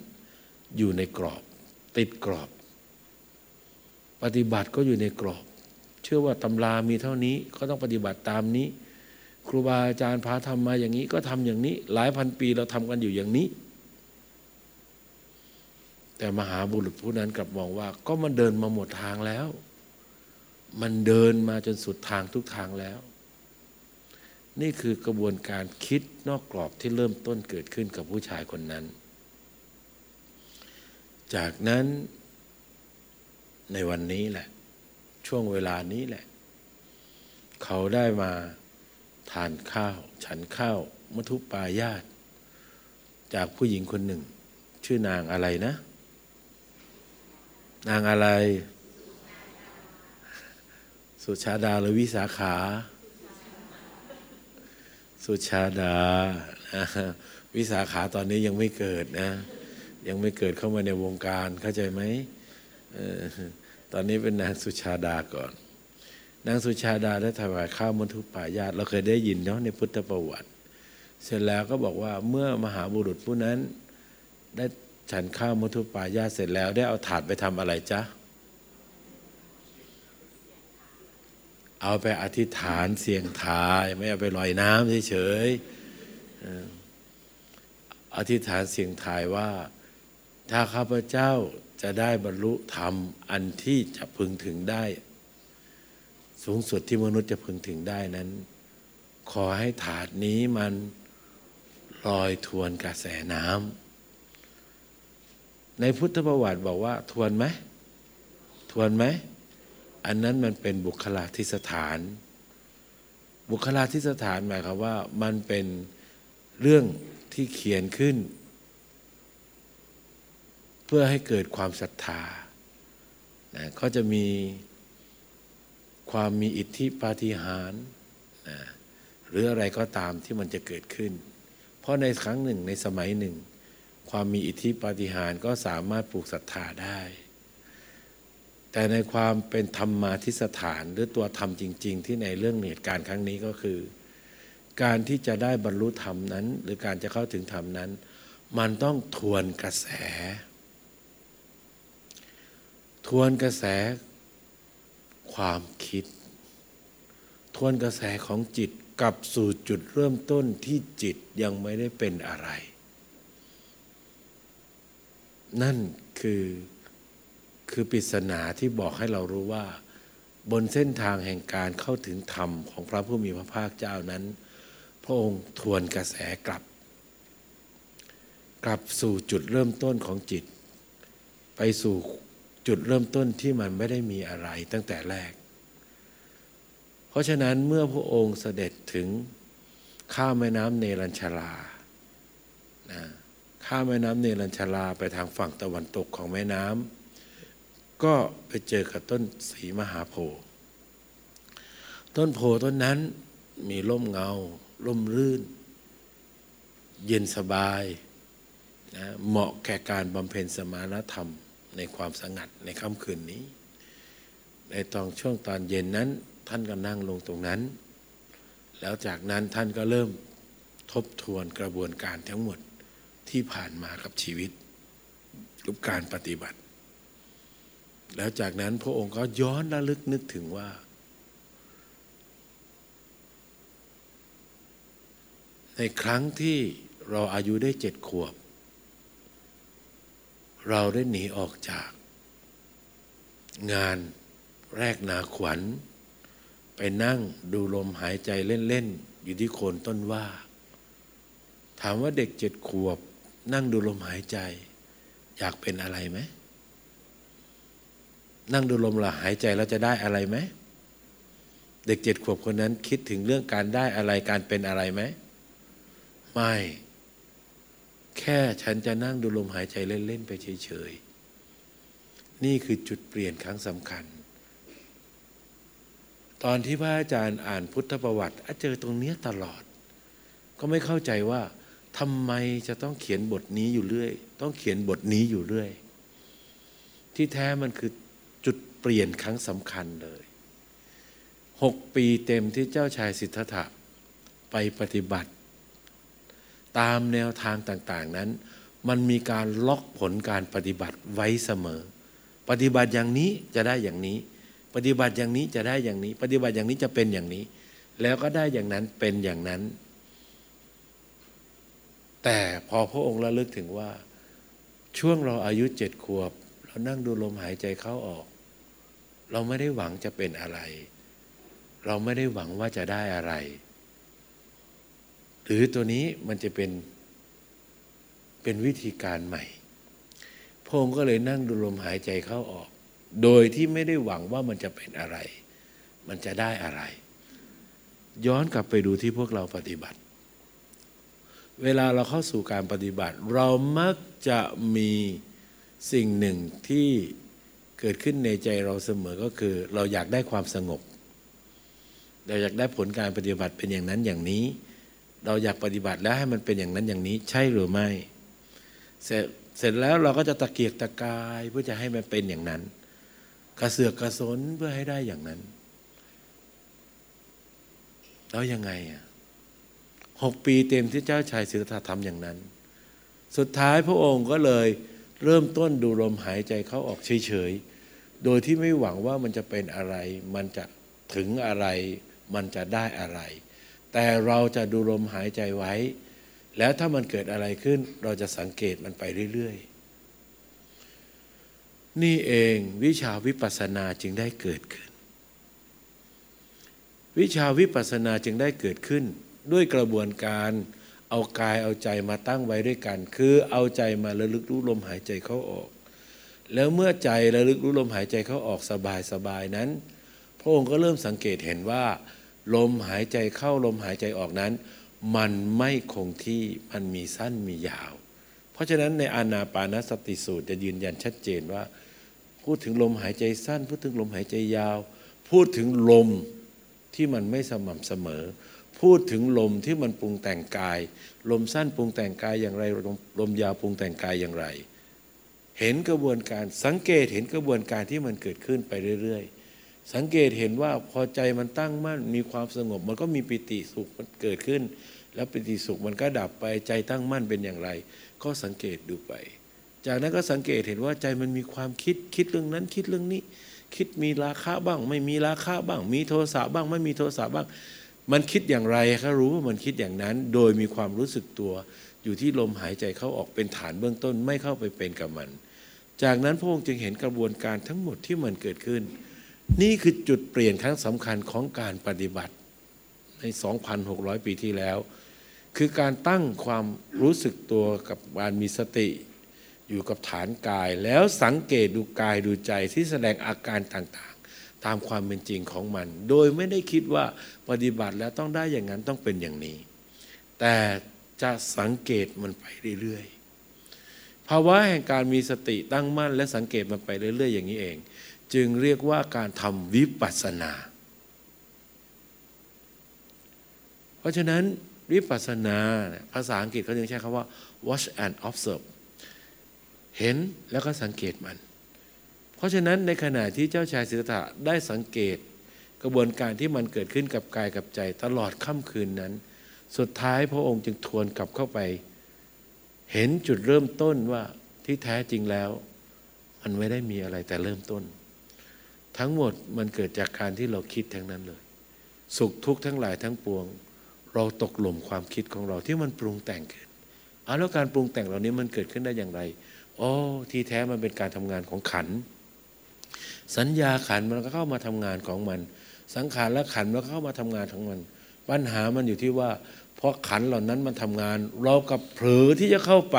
อยู่ในกรอบ ติดกรอบ ปฏิบัติก็อยู่ในกรอบ เชื่อว่าตำรามีเท่านี้ก็ต้องปฏิบัติตามนี้ ครูบาอาจารย์พาทำมาอย่างนี้ก็ทำอย่างนี้ หลายพันปีเราทำกันอยู่อย่างนี้ แต่มหาบุรุษผู้นั้นกลับมองว่า ก็มันเดินมาหมดทางแล้ว มันเดินมาจนสุดทางทุกทางแล้ว นี่คือกระบวนการคิดนอกกรอบที่เริ่มต้นเกิดขึ้นกับผู้ชายคนนั้น จากนั้นในวันนี้แหละ ช่วงเวลานี้แหละ เขาได้มาทานข้าว ฉันข้าวมัทุปายาต จากผู้หญิงคนหนึ่ง ชื่อนางอะไรนะ นางอะไร สุชาดาหรือวิสาขา สุชาดา วิสาขาตอนนี้ยังไม่เกิดนะ ยังไม่เกิดเข้ามาในวงการเข้าใจไหม ตอนนี้เป็นนางสุชาดาก่อน นางสุชาดาได้ถวายข้าวมัทุปายาตเราเคยได้ยินเนาะในพุทธประวัติ เสร็จแล้วก็บอกว่าเมื่อมหาบุรุษผู้นั้นได้ฉันข้าวมัทุปายาตเสร็จแล้วได้เอาถาดไปทำอะไรจ๊ะเอาไปอธิษฐานเสียงทาย ไม่เอาไปลอยน้ำเฉยๆอธิษฐานเสียงทายว่า ถ้าข้าพเจ้า จะได้บรรลุธรรมอันที่จะพึงถึงได้ สูงสุดที่มนุษย์จะพึงถึงได้นั้น ขอให้ถาดนี้มันลอยทวนกระแสน้ำในพุทธประวัติบอกว่า ทวนไหมทวนไหม อันนั้นมันเป็นบุคลาธิสถาน บุคลาธิสถานหมายความว่า มันเป็นเรื่องที่เขียนขึ้น เพื่อให้เกิดความศรัทธานะก็จะมีความมีอิทธิปาฏิหาริย์หรืออะไรก็ตามที่มันจะเกิดขึ้น เพราะในครั้งหนึ่งในสมัยหนึ่ง ความมีอิทธิปาฏิหาริย์ก็สามารถปลูกศรัทธาได้ แต่ในความเป็นธรรมาทิสถานหรือตัวธรรมจริง ๆ ที่ในเรื่องเหตุการณ์ครั้งนี้ก็คือ การที่จะได้บรรลุธรรมนั้น หรือการจะเข้าถึงธรรมนั้น มันต้องทวนกระแส ทวนกระแสความคิด ทวนกระแสของจิตกลับสู่จุดเริ่มต้นที่จิตยังไม่ได้เป็นอะไร นั่นคือคือปริศนาที่บอกให้เรารู้ว่า บนเส้นทางแห่งการเข้าถึงธรรมของพระผู้มีพระภาคเจ้านั้น พระองค์ทวนกระแสกลับ กลับสู่จุดเริ่มต้นของจิต ไปสู่ จุดเริ่มต้นที่มันไม่ได้มีอะไรตั้งแต่แรก เพราะฉะนั้นเมื่อพระองค์เสด็จถึงข้ามแม่น้ำเนรัญชาลานะข้ามแม่น้ำเนรัญชาลาไปทางฝั่งตะวันตกของแม่น้ำก็ไปเจอกับต้นสีมหาโพธิ์ต้นโพต้นนั้นมีร่มเงาร่มรื่น เย็นสบายนะเหมาะแก่การบำเพ็ญสมณธรรม ในความสงัดในค่ำคืนนี้ ในตอนช่วงตอนเย็นนั้น ท่านก็นั่งลงตรงนั้น แล้วจากนั้นท่านก็เริ่มทบทวนกระบวนการทั้งหมดที่ผ่านมากับชีวิตกับการปฏิบัติ แล้วจากนั้นพระองค์ก็ย้อนระลึกนึกถึงว่า ในครั้งที่เราอายุได้เจ็ดขวบ เราได้หนีออกจาก งานแรกนาขวัญ ไปนั่งดูลมหายใจเล่น ๆ อยู่ที่โคนต้นว่า ถามว่าเด็กเจ็ดขวบ นั่งดูลมหายใจ อยากเป็นอะไรไหม นั่งดูลมละหายใจแล้วจะได้อะไรไหม เด็กเจ็ดขวบคนนั้นคิดถึงเรื่องการได้อะไรการเป็นอะไรไหม ไม่ แค่ฉันจะนั่งดูลมหายใจเล่น ๆ ไปเฉย ๆ นี่คือจุดเปลี่ยนครั้งสำคัญ ตอนที่พระอาจารย์อ่านพุทธประวัติเจอตรงเนี้ตลอด ก็ไม่เข้าใจว่าทำไมจะต้องเขียนบทนี้อยู่เรื่อย ต้องเขียนบทนี้อยู่เรื่อย ที่แท้มันคือจุดเปลี่ยนครั้งสำคัญเลยหกปีเต็มที่เจ้าชายสิทธัตถะไปปฏิบัติ ตามแนวทางต่างๆนั้น มันมีการล็อกผลการปฏิบัติไว้เสมอ ปฏิบัติอย่างนี้จะได้อย่างนี้ ปฏิบัติอย่างนี้จะได้อย่างนี้ ปฏิบัติอย่างนี้จะเป็นอย่างนี้ แล้วก็ได้อย่างนั้นเป็นอย่างนั้น แต่พอพระองค์ระลึกถึงว่า ช่วงเราอายุเจ็ดขวบ เรานั่งดูลมหายใจเข้าออก เราไม่ได้หวังจะเป็นอะไร เราไม่ได้หวังว่าจะได้อะไร หรือตัวนี้มันจะเป็นเป็นวิธีการใหม่พงค์ก็เลยนั่งดูลมหายใจเข้าออก โดยที่ไม่ได้หวังว่ามันจะเป็นอะไร มันจะได้อะไร ย้อนกลับไปดูที่พวกเราปฏิบัติ เวลาเราเข้าสู่การปฏิบัติ เรามักจะมีสิ่งหนึ่งที่เกิดขึ้นในใจเราเสมอก็คือ เราอยากได้ความสงบ เราอยากได้ผลการปฏิบัติเป็นอย่างนั้นอย่างนี้ เราอยากปฏิบัติแล้วให้มันเป็นอย่างนั้นอย่างนี้ใช่หรือไม่ เสร็จเสร็จแล้วเราก็จะตะเกียกตะกายเพื่อจะให้มันเป็นอย่างนั้น กระเสือกกระสนเพื่อให้ได้อย่างนั้น แล้วยังไงอะหกปีเต็มที่เจ้าชายสิทธัตถะทำอย่างนั้น สุดท้ายพระองค์ก็เลยเริ่มต้นดูลมหายใจเข้าออกเฉยๆ โดยที่ไม่หวังว่ามันจะเป็นอะไร มันจะถึงอะไร มันจะได้อะไร แต่เราจะดูลมหายใจไว้ แล้วถ้ามันเกิดอะไรขึ้น เราจะสังเกตมันไปเรื่อยๆ นี่เองวิชาวิปัสสนาจึงได้เกิดขึ้น วิชาวิปัสสนาจึงได้เกิดขึ้น ด้วยกระบวนการเอากายเอาใจมาตั้งไว้ด้วยกัน คือเอาใจมาระลึกรู้ลมหายใจเข้าออก แล้วเมื่อใจระลึกรู้ลมหายใจเข้าออกสบายสบายนั้น พระองค์ก็เริ่มสังเกตเห็นว่า ลมหายใจเข้าลมหายใจออกนั้น มันไม่คงที่มันมีสั้นมียาว เพราะฉะนั้นในอานาปานสติสูตรจะยืนยันชัดเจนว่า พูดถึงลมหายใจสั้น พูดถึงลมหายใจยาว พูดถึงลมที่มันไม่สม่ำเสมอ พูดถึงลมที่มันปรุงแต่งกาย ลมสั้นปรุงแต่งกายอย่างไรลมลมยาวปรุงแต่งกายอย่างไร เห็นกระบวนการสังเกตเห็นกระบวนการที่มันเกิดขึ้นไปเรื่อย ๆ สังเกตเห็นว่าพอใจมันตั้งมั่นมีความสงบ มันก็มีปิติสุขมันเกิดขึ้น แล้วปิติสุขมันก็ดับไปใจตั้งมั่นเป็นอย่างไร ก็สังเกตดูไป จากนั้นก็สังเกตเห็นว่าใจมันมีความคิดคิดเรื่องนั้นคิดเรื่องนี้ คิดมีราคะบ้าง ไม่มีราคะบ้าง มีโทสะบ้าง ไม่มีโทสะบ้าง มันคิดอย่างไรก็รู้ว่ามันคิดอย่างนั้น โดยมีความรู้สึกตัว อยู่ที่ลมหายใจเข้าออกเป็นฐานเบื้องต้นไม่เข้าไปเป็นกับมัน จากนั้นพระองค์จึงเห็นกระบวนการทั้งหมดที่มันเกิดขึ้น นี่คือจุดเปลี่ยนครั้งสำคัญของการปฏิบัติใน 2,600 ปีที่แล้ว คือการตั้งความรู้สึกตัวกับการมีสติ อยู่กับฐานกาย แล้วสังเกตดูกายดูใจที่แสดงอาการต่างๆ ตามความเป็นจริงของมัน โดยไม่ได้คิดว่าปฏิบัติแล้วต้องได้อย่างนั้นต้องเป็นอย่างนี้ แต่จะสังเกตมันไปเรื่อยๆภาวะแห่งการมีสติตั้งมั่นและสังเกตมันไปเรื่อยๆ อย่างนี้เอง จึงเรียกว่าการทำวิปัสสนา เพราะฉะนั้นวิปัสสนา ภาษาอังกฤษเขาจึงใช้คำว่า watch and observe เห็นแล้วก็สังเกตมัน เพราะฉะนั้นในขณะที่เจ้าชายสิทธัตถะได้สังเกตกระบวนการที่มันเกิดขึ้นกับกายกับใจตลอดค่ำคืนนั้น สุดท้ายพระองค์จึงทวนกลับเข้าไป เห็นจุดเริ่มต้นว่าที่แท้จริงแล้ว มันไม่ได้มีอะไรแต่เริ่มต้น ทั้งหมดมันเกิดจากการที่เราคิดทั้งนั้นเลย สุขทุกข์ทั้งหลายทั้งปวง เราตกหล่มความคิดของเราที่มันปรุงแต่งขึ้นเอาแล้วการปรุงแต่งเหล่านี้มันเกิดขึ้นได้อย่างไรโอ้ที่แท้มันเป็นการทำงานของขัน สัญญาขันมันก็เข้ามาทำงานของมัน สังขารและขันมันก็เข้ามาทำงานของมัน ปัญหามันอยู่ที่ว่า เพราะขันเหล่านั้นมันทำงาน เรากับเผลอที่จะเข้าไป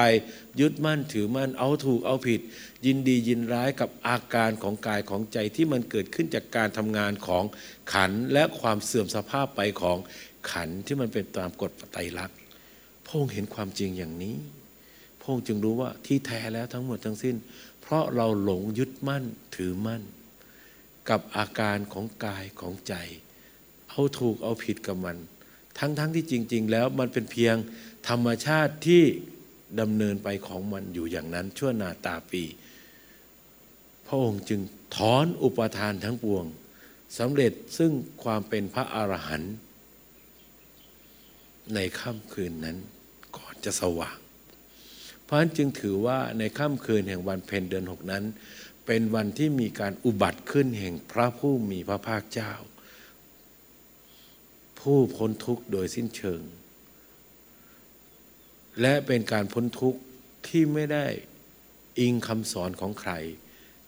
ยึดมั่นถือมั่นเอาถูกเอาผิด ยินดียินร้ายกับอาการของกายของใจที่มันเกิดขึ้นจากการทำงานของขันและความเสื่อมสภาพไปของขันที่มันเป็นตามกฎปไตยลักษณ์พงเห็นความจริงอย่างนี้พงจึงรู้ว่าที่แท้แล้วทั้งหมดทั้งสิ้น เพราะเราหลงยึดมั่นถือมั่น กับอาการของกายของใจ เอาถูกเอาผิดกับมัน ทั้งๆทที่จริง ๆ แล้วมันเป็นเพียงธรรมชาติที่ดำเนินไปของมันอยู่อย่างนั้น ชั่วนาตาปี พระองค์จึงถอนอุปทานทั้งปวงสำเร็จซึ่งความเป็นพระอรหันต์ในค่ำคืนนั้นก่อนจะสว่าง เพราะฉะนั้นจึงถือว่าในค่ำคืนแห่งวันเพ็ญเดือนหกนั้น เป็นวันที่มีการอุบัติขึ้นแห่งพระผู้มีพระภาคเจ้า ผู้พ้นทุกข์โดยสิ้นเชิง และเป็นการพ้นทุกข์ที่ไม่ได้อิงคำสอนของใคร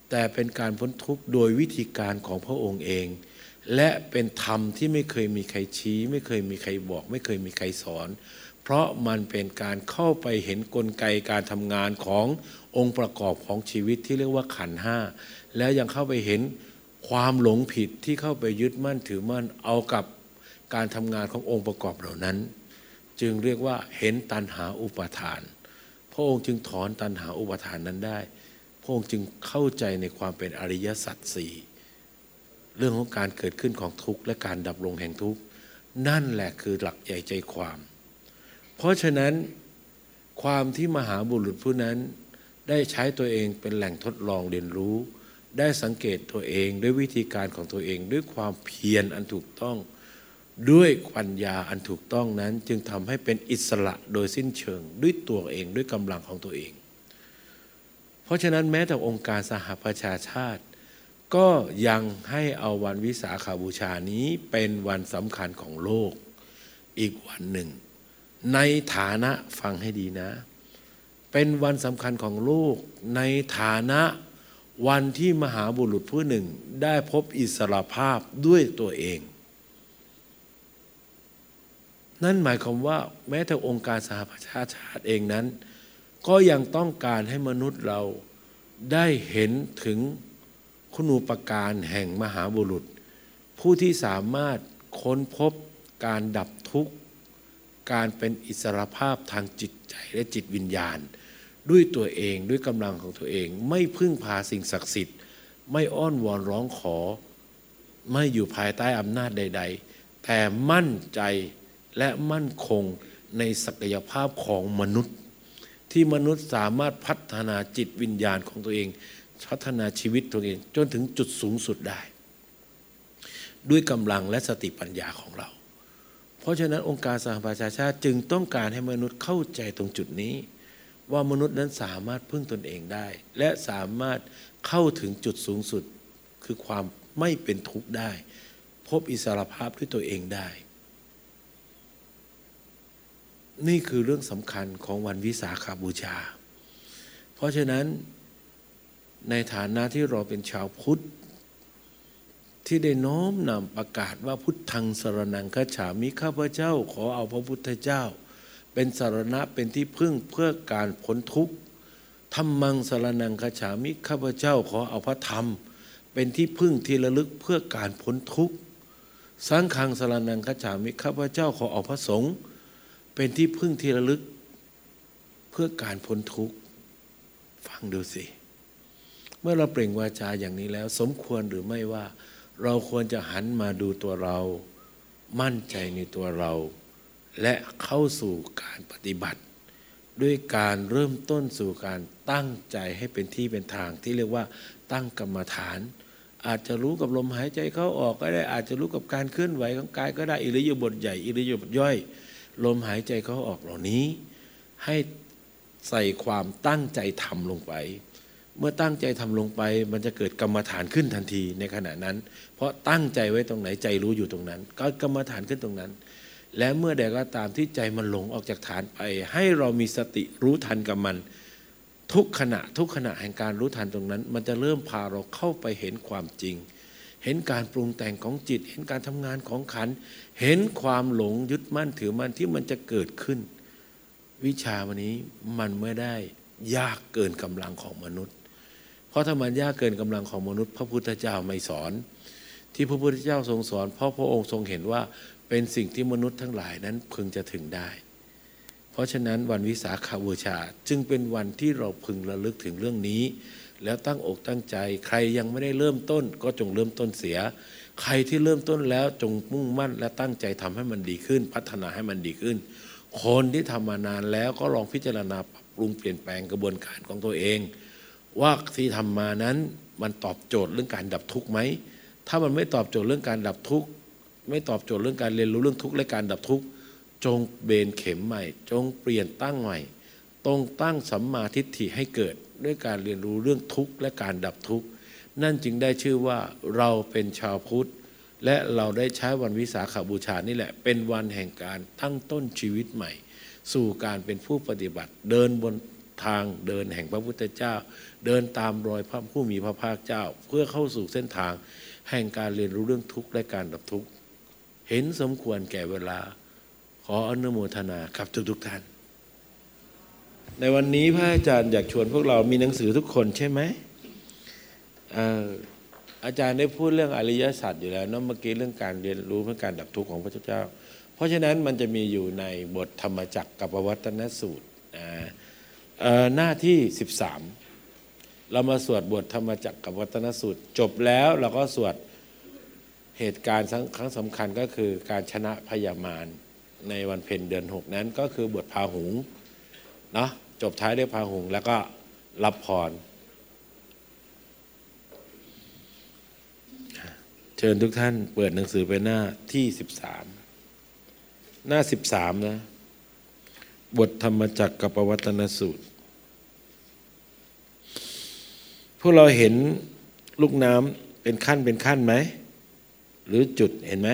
แต่เป็นการพ้นทุกข์โดยวิธีการของพระองค์เอง และเป็นธรรมที่ไม่เคยมีใครชี้ ไม่เคยมีใครบอก ไม่เคยมีใครสอน เพราะมันเป็นการเข้าไปเห็นนกลไกการทำงานขององค์ประกอบของชีวิตที่เรียกว่าขันห้าแล้วยังเข้าไปเห็นความหลงผิดที่เข้าไปยึดมั่นถือมั่นเอากับ การทำงานขององค์ประกอบเหล่านั้น จึงเรียกว่าเห็นตันหาอุปทาน พระองค์จึงถอนตันหาอุปทานนั้นได้ พระองค์จึงเข้าใจในความเป็นอริยสัจสี่เรื่องของการเกิดขึ้นของทุกข์และการดับลงแห่งทุกข์นั่นแหละคือหลักใหญ่ใจความ เพราะฉะนั้นความที่มหาบุรุษผู้นั้น ได้ใช้ตัวเองเป็นแหล่งทดลองเรียนรู้ ได้สังเกตตัวเองด้วยวิธีการของตัวเองด้วยความเพียรอันถูกต้อง ด้วยปัญญาอันถูกต้องนั้นจึงทำให้เป็นอิสระโดยสิ้นเชิง ด้วยตัวเองด้วยกำลังของตัวเอง เพราะฉะนั้นแม้แต่องค์การสหประชาชาติ ก็ยังให้เอาวันวิสาขาบูชานี้เป็นวันสำคัญของโลก อีกวันหนึ่ง ในฐานะฟังให้ดีนะ เป็นวันสำคัญของโลก ในฐานะวันที่มหาบุรุษผู้หนึ่งได้พบอิสรภาพด้วยตัวเอง นั่นหมายความว่าแม้แต่องค์การสหประชาชาติเองนั้น ก็ยังต้องการให้มนุษย์เราได้เห็นถึงคุณูปการแห่งมหาบุรุษ ผู้ที่สามารถค้นพบการดับทุกข์ การเป็นอิสรภาพทางจิตใจและจิตวิญญาณ ด้วยตัวเองด้วยกำลังของตัวเอง ไม่พึ่งพาสิ่งศักดิ์สิทธิ์ ไม่อ้อนวอนร้องขอ ไม่อยู่ภายใต้อำนาจใด ๆ แต่มั่นใจ และมั่นคงในศักยภาพของมนุษย์ ที่มนุษย์สามารถพัฒนาจิตวิญญาณของตัวเอง พัฒนาชีวิตตัวเอง จนถึงจุดสูงสุดได้ ด้วยกำลังและสติปัญญาของเรา เพราะฉะนั้นองค์การสหประชาชาติจึงต้องการให้มนุษย์เข้าใจตรงจุดนี้ ว่ามนุษย์นั้นสามารถพึ่งตนเองได้ และสามารถเข้าถึงจุดสูงสุด คือความไม่เป็นทุกข์ได้ พบอิสรภาพด้วยตัวเองได้ นี่คือเรื่องสำคัญของวันวิสาขาบูชา เพราะฉะนั้นในฐานะที่เราเป็นชาวพุทธ ที่ได้น้อมนำประกาศว่าพุทธังสรนังคฉามิข้าพเจ้า ขอเอาพระพุทธเจ้า เป็นสารณะเป็นที่พึ่งเพื่อการพ้นทุกข์ธรรมังสรนังคฉามิข้าพเจ้า ขอเอาพระธรรม เป็นที่พึ่งที่ระลึกเพื่อการพ้นทุกข์สังฆังสรนังคฉามิข้าพเจ้าขอเอาพระสงฆ์ เป็นที่พึ่งที่ระลึก เพื่อการพ้นทุกข์ ฟังดูสิ เมื่อเราเปล่งวาจาอย่างนี้แล้ว สมควรหรือไม่ว่า เราควรจะหันมาดูตัวเรา มั่นใจในตัวเรา และเข้าสู่การปฏิบัติ ด้วยการเริ่มต้นสู่การตั้งใจให้เป็นที่เป็นทางที่เรียกว่า ตั้งกรรมฐานอาจจะรู้กับลมหายใจเข้าออกก็ได้อาจจะรู้กับการเคลื่อนไหวของกายก็ได้อิริยาบถใหญ่อิริยาบถย่อย ลมหายใจเข้าออกเหล่านี้ ให้ใส่ความตั้งใจทำลงไป เมื่อตั้งใจทำลงไป มันจะเกิดกรรมฐานขึ้นทันทีในขณะนั้น เพราะตั้งใจไว้ตรงไหนใจรู้อยู่ตรงนั้น ก็กรรมฐานขึ้นตรงนั้น และเมื่อใดก็ตามที่ใจมันหลงออกจากฐานไป ให้เรามีสติรู้ทันกับมัน ทุกขณะทุกขณะแห่งการรู้ทันตรงนั้น มันจะเริ่มพาเราเข้าไปเห็นความจริง เห็นการปรุงแต่งของจิต เห็นการทำงานของขัน เห็นความหลงยึดมั่นถือมั่นที่มันจะเกิดขึ้น วิชาวันนี้มันไม่ได้ยากเกินกำลังของมนุษย์ เพราะถ้ามันยากเกินกำลังของมนุษย์ พระพุทธเจ้าไม่สอน ที่พระพุทธเจ้าทรงสอน เพราะพระองค์ทรงเห็นว่าเป็นสิ่งที่มนุษย์ทั้งหลายนั้นพึงจะถึงได้ เพราะฉะนั้นวันวิสาขาบูชาจึงเป็นวันที่เราพึงระลึกถึงเรื่องนี้ แล้วตั้งอกตั้งใจ ใครยังไม่ได้เริ่มต้น ก็จงเริ่มต้นเสีย ใครที่เริ่มต้นแล้วจงมุ่งมั่นและตั้งใจทำให้มันดีขึ้น พัฒนาให้มันดีขึ้น คนที่ทำมานานแล้วก็ลองพิจารณาปรับปรุงเปลี่ยนแปลงกระบวนการของตัวเอง ว่าที่ทำมานั้นมันตอบโจทย์เรื่องการดับทุกข์ไหมถ้ามันไม่ตอบโจทย์เรื่องการดับทุกข์ไม่ตอบโจทย์เรื่องการเรียนรู้เรื่องทุกข์และการดับทุกข์จงเบนเข็มใหม่ จงเปลี่ยนตั้งใหม่ตรงตั้งสัมมาทิฏฐิให้เกิด ด้วยการเรียนรู้เรื่องทุกข์และการดับทุกข์ นั่นจึงได้ชื่อว่าเราเป็นชาวพุทธ และเราได้ใช้วันวิสาขาบูชานี่แหละ เป็นวันแห่งการตั้งต้นชีวิตใหม่ สู่การเป็นผู้ปฏิบัติ เดินบนทางเดินแห่งพระพุทธเจ้า เดินตามรอยพระผู้มีพระภาคเจ้า เพื่อเข้าสู่เส้นทาง แห่งการเรียนรู้เรื่องทุกข์และการดับทุกข์เห็นสมควรแก่เวลา ขออนุโมทนากับทุกทุกท่าน ในวันนี้พระอาจารย์อยากชวนพวกเรามีหนังสือทุกคนใช่ไหมอาจารย์ได้พูดเรื่องอริยสัจอยู่แล้วเนาะเมื่อกี้เรื่องการเรียนรู้เพื่อการดับทุกข์ของพระเจ้า เพราะฉะนั้นมันจะมีอยู่ในบทธรรมจักรกับวัตนสูตรหน้าที่ 13 เรามาสวดบทธรรมจักรกับวัตนสูตร จบแล้วเราก็สวดเหตุการณ์ครั้งสำคัญก็คือการชนะพยามารในวันเพ็ญเดือนหกนั้นก็คือบทพาหุงเนาะ จบท้ายด้วยพาหุง แล้วก็รับพร เชิญทุกท่านเปิดหนังสือไปหน้าที่สิบสามหน้าสิบสามนะ บทธรรมจักรกับปวัตนสูตร พวกเราเห็นลูกน้ำเป็นขั้นเป็นขั้นไหม หรือจุดเห็นไหม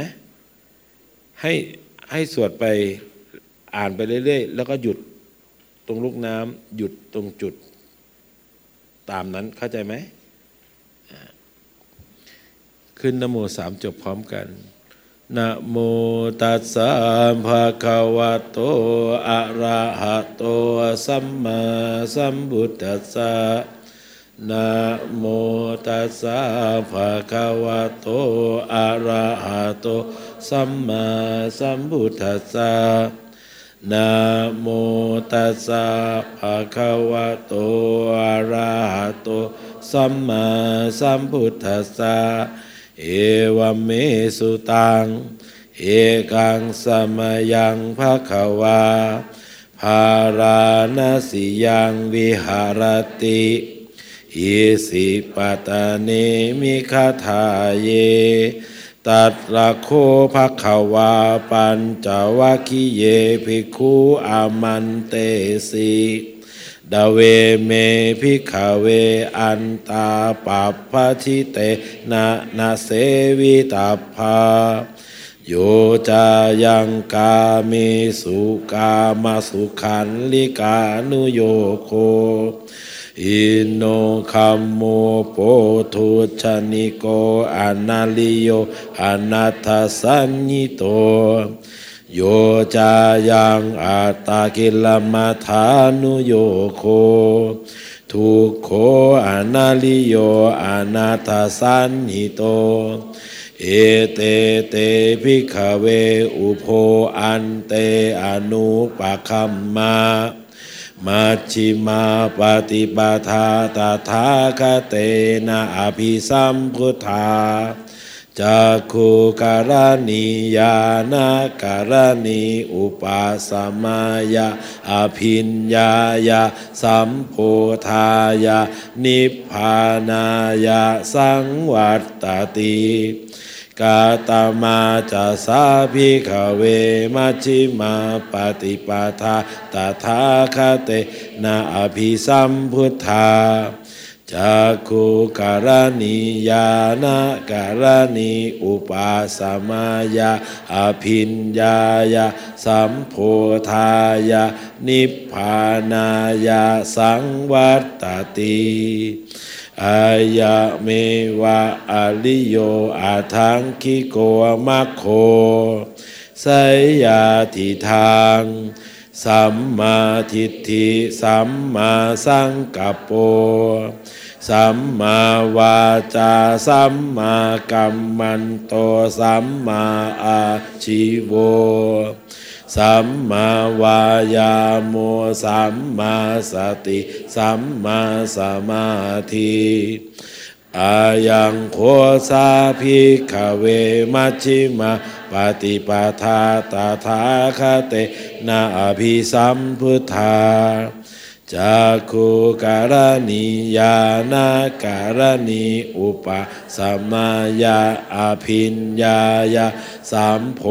ให้ให้สวดไปอ่านไปเรื่อยๆ แล้วก็หยุด ตรงลูกน้ำหยุดตรงจุดตามนั้นเข้าใจไหมขึ้นนโมสามจบพร้อมกันนะโมตัสสะภะคะวะโตอะระหะโตสัมมาสัมพุทธัสสะนะโมตัสสะภะคะวะโตอะระหะโตสัมมาสัมพุทธัสสะ นะโมตัสสะภะคะวะโตอะระหะโตสัมมาสัมพุทธัสสะเอวเมสุตัง เอกังสมยังภะคะวาภาราณสิยังวิหารติอิสิปตาเนมิคาทาเย ตัตระโคภะคะวาปัญจวัคคีเยภิกขุอามันเตสีเทฺวเม ภิกขะเวอันตาปัพพะชิเตนะนะ เสวิตัพพาโยจายังกาเมสุกามะสุขัลลิกานุโยโค หีโนคัมโมโปถุชชะนิโก อะนะริโย อะนัตถะสัญหิโตโยจายังอัตตากิลมัฐานุโยโคทุกโขอนาลิโยอนาทสัญญิโต เอเตเตภิกขเวอุโพอันเตอนุปคัมมา มัชชิมาปฏิปทาตถาคเตนะอภิสัมพุทธาจักขุการณียานาการณีอุปาสมายาอภิญญายาสัมโพธายานิพพานายาสังวัตตติ กาตมาจะสาภิกขเวมัชิมาปฏิปทาตถาคเตนะอภิสัมพุทธาจักขุการณียานาการณีอุปาสมายาอภิญญายาสัมโพธายานิพพานายาสังวัตติ อายะเมวะอาลิโยอาทังคิโกมัคโคไสยาทิทางสัมมาทิฏฐิสัมมาสังกัปโปสัมมาวาจาสัมมากัมมันโตสัมมาอาชิโว สัมมาวายาโมสัมมาสติ สัมมาสมาธิอายังโคสาภิกเวมัชิมาปฏิปทาตถาคเตนาอภิสัมพุทธา จักขุการณียานาการณีอุปสมายาอภิญญายาสัมโพ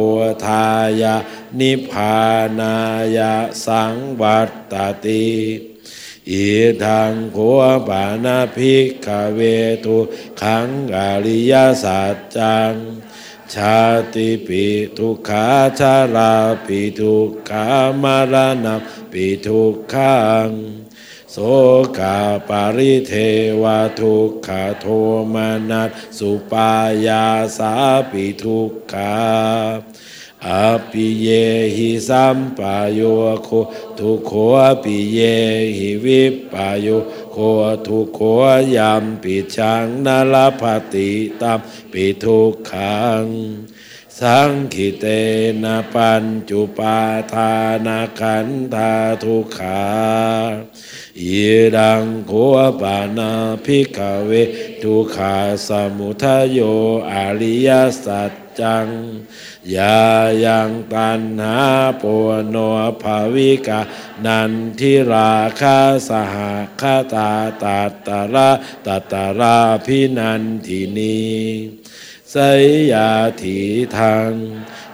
ธายานิพานายาสังวัตตติอีทังโขปานาภิกขเวทุขังอริยสัจจัง ชาติปิทุกขาชาลาปิทุกขามารณะปิทุกขังโสกาปาริเทวทุกขโทมนัสสุปายาสาปิทุกขา อปิเยหิสัมปายโยโคทุกขอปิเยหิวิปปายโยโคทุกขยามปิชังนาลภติตัมปิทุกขังสังคิเตนะปัญจุปาทานาขันธาทุขาอิรังโคปานาภิกเวทุขาสมุทโยอริยสัจจัง ยายังตันหาปวโนภาวิกานันทิราคาสหคาตาตัตตาระตัตตาราพินันทินีสยาถีทาง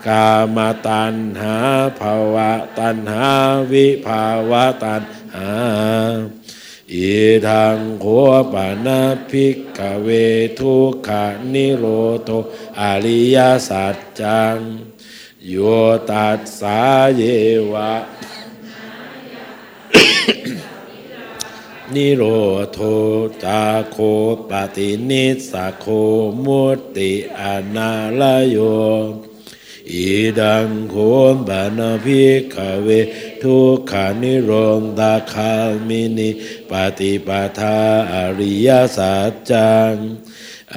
กามตันหาภาวะตันหาวิภาวะตันหา อีทางโคปานาภิกขเวทุกขานิโรโตอริยสัจจังโยตัสสาเยวะ นิโรโทจาโคปฏินิสโคมุตติอนาลโยอิดังโคมบานาภิกขเว ทุกขานิโรธาคามินิปฏิปทาอริยสัจจัง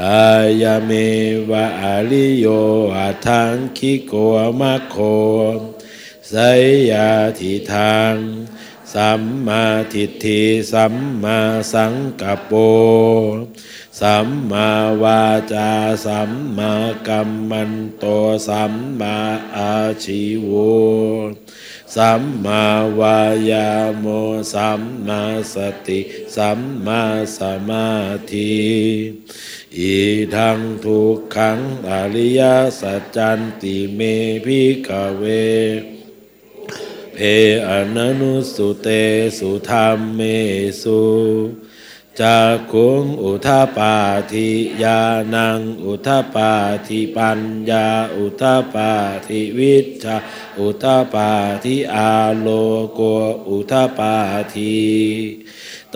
อายาเมวะอาลิโยอาทังคิโกมัคโคสยาทิทางสัมมาทิฏฐิสัมมาสังกัปโปสัมมาวาจาสัมมากัมมันโตสัมมาอาชิโว สัมมาวายาโมสัมมาสติ สัมมาสมาธิอีทังทุกขังอริยสัจจันติเมพิกเวเพอนันุสุเตสุธรรมเมสุ จากขุงอุทาปาทิยานังอุทาปาทิปัญญาอุทะปาทิวิชชาอุทะปาทิอาโลโกอุทะปาทิ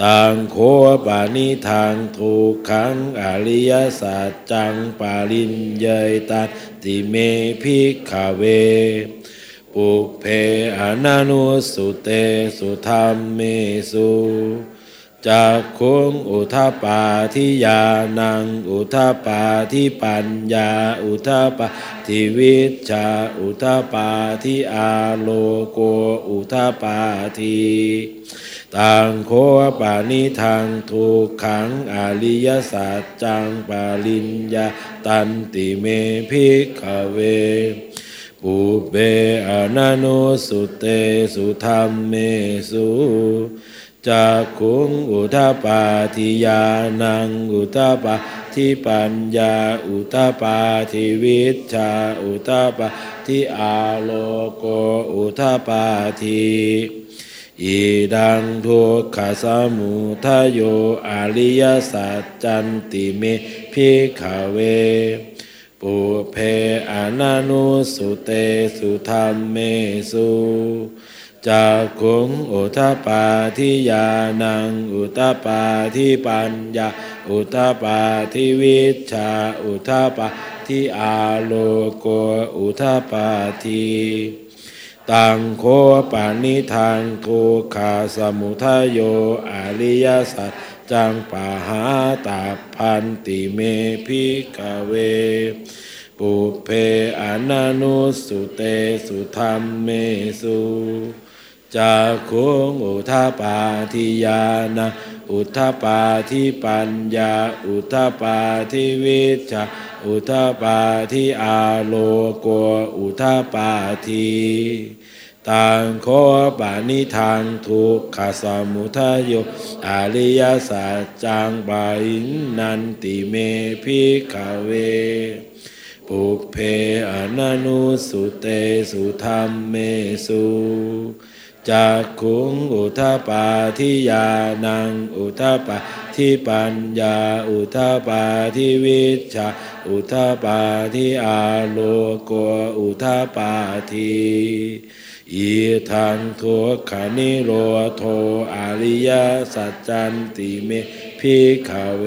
ตังโข ปะนิทังทุกขัง อะริยะสัจจังปะริญเญยยันติเม ภิกขะเวปุพเพ อะนะนุสสุเตสุธัมเมสุ จักขุงอุทะปาทิ ญาณังอุทะปาทิปัญญาอุทะปาทิวิชชาอุทะปาทิอาโลโกอุทะปาทิตังโข ปะนิทังทุกขัง อะริยะสัจจังปะริญญาตันติเม ภิกขะเวปุพเพ อะนะนุสสุเตสุธัมเมสุ จากขุงอุทาปาทิยานังอุทาปาทิปัญญาอุทาปาทิวิชาอุทาปาทิอาโลโกอุทาปาทิอีดังทุกขสมุทโยอริยสัจจันติเมพิขเว ปุเพอนานุสุเตสุธรรมเมสุ จากขุงอุทปาทิยานังอุทปาทิปัญญา อุทปาทิวิชาอุทปาทิอาโลโกอุทปาทิตังโคปานิทางทุกขาสมุทโยอริยสัจจังปหาตาพันติเมพิกเวปุเพอนานุสุเตสุธรรมเมสุ จากขุงอุทาปาทิยานาอุทาปาทิปัญญา อุทาปาทิวิชาอุทาปาทิอาโลโกอุทาปาทิต่างโคปานิทางทุกขสมุทโย อะริยะสัจจัง ปะหีนันติเม ภิกขะเว ปุพเพ อะนะนุสสุเตสุธัมเมสุ จักขุงอุทะปาทิ ญาณังอุทะปาทิปัญญาอุทะปาทิวิชชาอุทะปาทิอาโลโกอุทะปาทิอีทังทุกขานิโรโทอริยสัจจันติเมพิขเว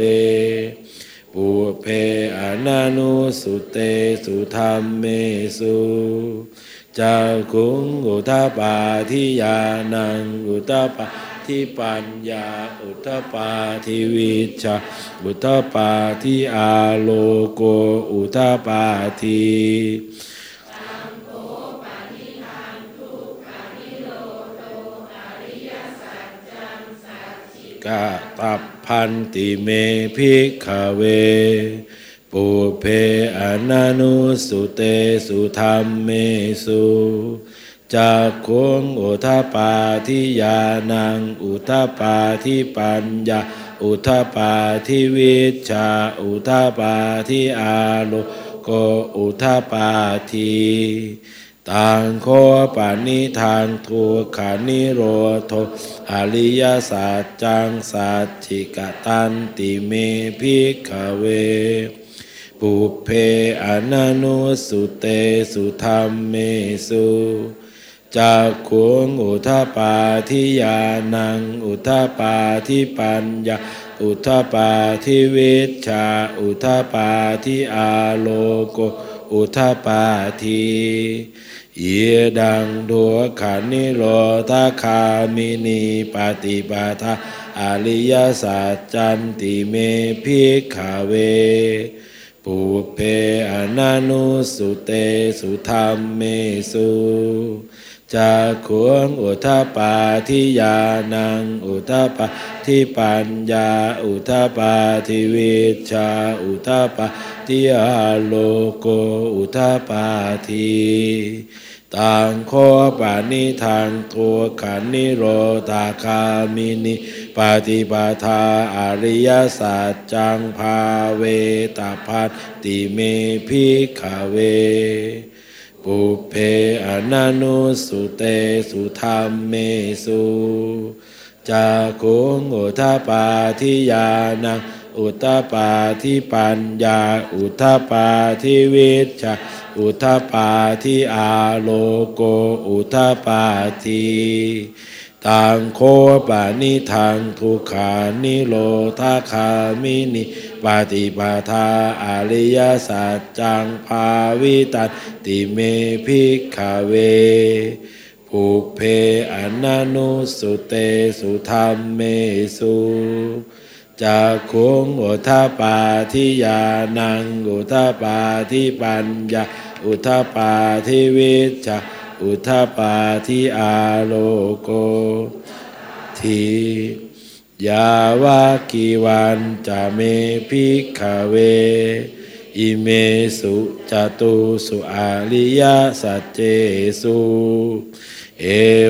ปุเพอนานุสุเตสุธรรมเมสุ จากขุงอุทปาทิยานังอุทปาทิปัญญาอุทปาทิวิชาอุทปาทิอาโลโกอุทปาทิกะตับพันติเมพิกขเว ปุเพอนานุสุเตสุธรรมเมสุจากโคงอุทปาทิยานังอุทปาทิปัญญา อุทะปาทิวิชชาอุทะปาทิอาโลโกอุทะปาทิตังโข ปะนิทังทุกขะนิโรโธ อะริยะสัจจังสัจฉิกะตันติเม ภิกขะเว ปุพเพ อะนะนุสสุเตสุธัมเมสุจักขุงอุทะปาทิยานัง อุทปาทิปัญญา อุทปาทิวิชา อุทปาทิอาโลโก อุทปาทิเยดังดัวขานิโรธาคามินีปฏิปทาอริยสัจจันติเมพิกขเว ปุเพอนานุสุเตสุธรรมเมสุจากขวงอุทปาทิยานังอุทปาทิปัญญาอุทปาทิวิชาอุทปาทิอาโลโกอุทปาทิต่างโคปานิทางทัวขันนิโรตาคามินิ ปาติปทาอริยสัจจังภาเวตาพัตติเมพิขเว ปุเพอนันุสุเตสุธรรมเมสุจากุงอุทปาทิยานังอุตปาทิปัญญา อุทปาทิวิชาอุทปาทิอาโลโก อุทปาทิ ต่างโคปานิทางทุกขานิโรธาคามินิปาติปาทาอริยสัจจังภาวิตันติเมพิกขเวภูเพอนันุสุเตสุธรรมเมสุจากขุงอุทปาทิยานังอุทปาทิปัญญาอุทปาทิวิชา อุทะปาทิอาโลโกทิ ยาวะกีวัญจะเม ภิกขะเว อิเมสุ จะตูสุอะริยะสัจเจสุเอ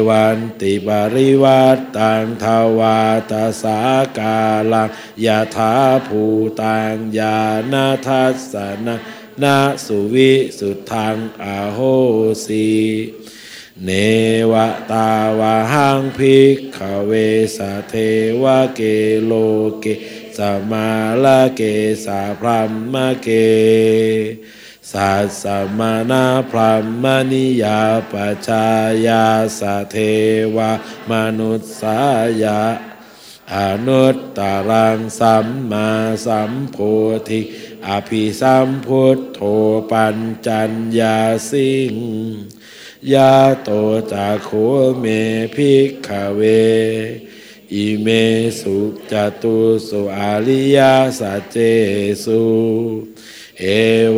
วันติปะริวัฏฏัง ทฺวาทะสาการังยะถาภูตัง ญาณะทัสสนะนาสุวิสุทังอาโหสี เนวตาวาหังพิกขเวสเทวเกโลเกสมาลาเกสาพรัมมเกสัสสมานาพรหมนิยาปชายาสเทวมนุษสายาอนุตตรังสัมมาสัมโพธิอภิสัมพุทโธปัญจัญญาสิง ยาโตจาโคเมพิกขเว อิเมสุจตุสุอาลิยาสัจเจสุ เอ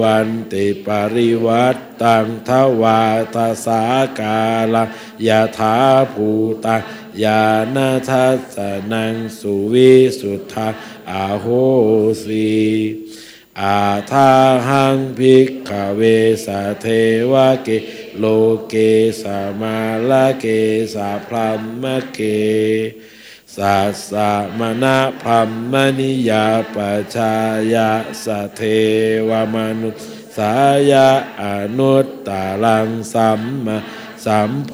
วันติปริวัตตังทวาทสากาลังยาถาภูตังยานาทัสนังสุวิสุทธาอาโหสีอาทาหังภิกขเวสเทวเก โลเกสามาลเกสาพรัมมะเกสัสสะมณะพรหมนิยาปชายาสะเทวมนุษสายาอนุตตารังสัมมาสัมโพ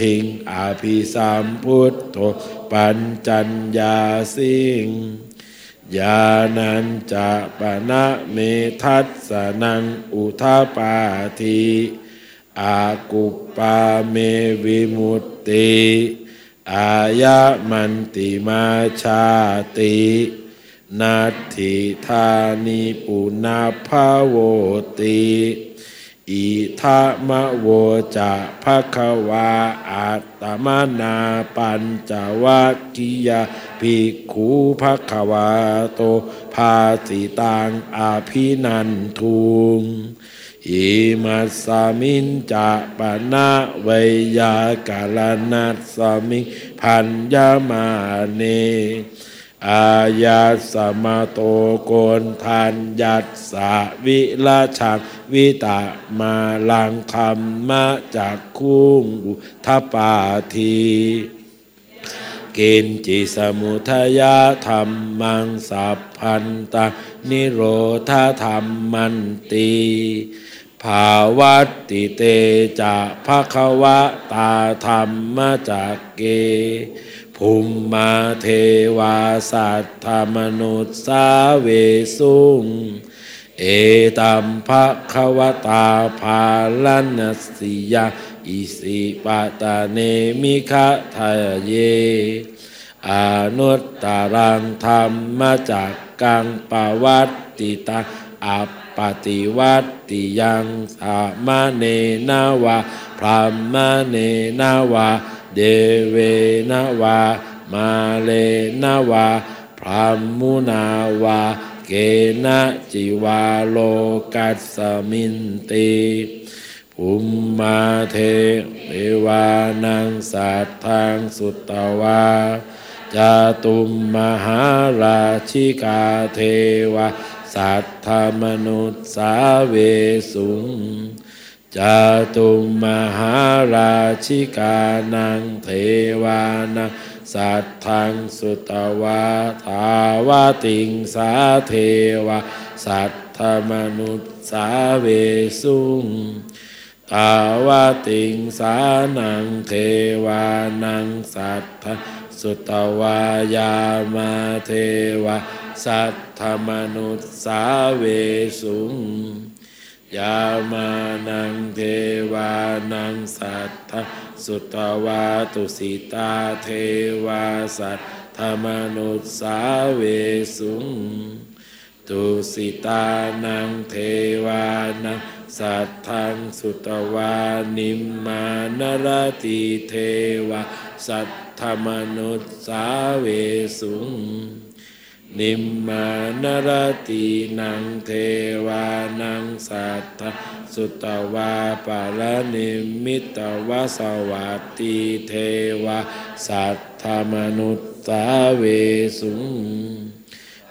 ธิงอาภิสัมพุทโธปัญจัญญาสิงยานันจะปะนะเมทัสสนังอุทาปาทิ อากุปาเมวิมุตติอายะมันติมาชาตินาทิธานิปุนาภาโวติอิทามะโวจะภะคะวาอัตตมนาปัญจวัคคียาภิกขุภะคะวาโตภาสิตังอาภินันทุง อิมัสสมินจะปะนะเวยากาลนัสสมิพันยามาเนอายัสมาโตโกนทันยัสสะวิลาชังวิตามาลังธรรมะจากคุ้งอุทปาทีกินจิสมุทยาธรรมังสัพพันตานิโรธาธรรมมันตี ภาวัติเตจะภะคะวะตาธรรมจักเกภูมมาเทวาสัตธมนุษสาเวสุงเอตัมภะคะวตาภาลนัสสิยาอิสิปะตาเนมิคะทะเยอนุตตรังธรรมจักกังปวัตติตังอัป ปติวัติยังสามเนนาวาพรหมเนนาวาเดเวนาวา มาเลนาวา พรหมุนาวา เกนะจิวาโลกัสสมินติภูมมาเทเทวานังสัตทังสุตตวาจตุมมหาราชิกาเทวา สัทธมนุษสาเวสุงจตุมมหาราชิกานังเทวานังสัทธังสุตวาทาวาติงสาเทวาสัทธมนุษสาเวสุงตาวาติงสานังเทวานังสัทธสุตวายามาเทวา สัทธมนุษสาเวสุงยามานังเทวานังสัทธสุตวาตุสิตาเทวาสัทธมนุษสาเวสุงตุสิตานังเทวานังสัทธังสุตวานิมมานรติเทวาสัทธมนุษสาเวสุง นิมมานรตินังเทวานังสัทธสุตวาปาลนิมิตวาสวัตติเทวาสัทธมนุษสาเวสุง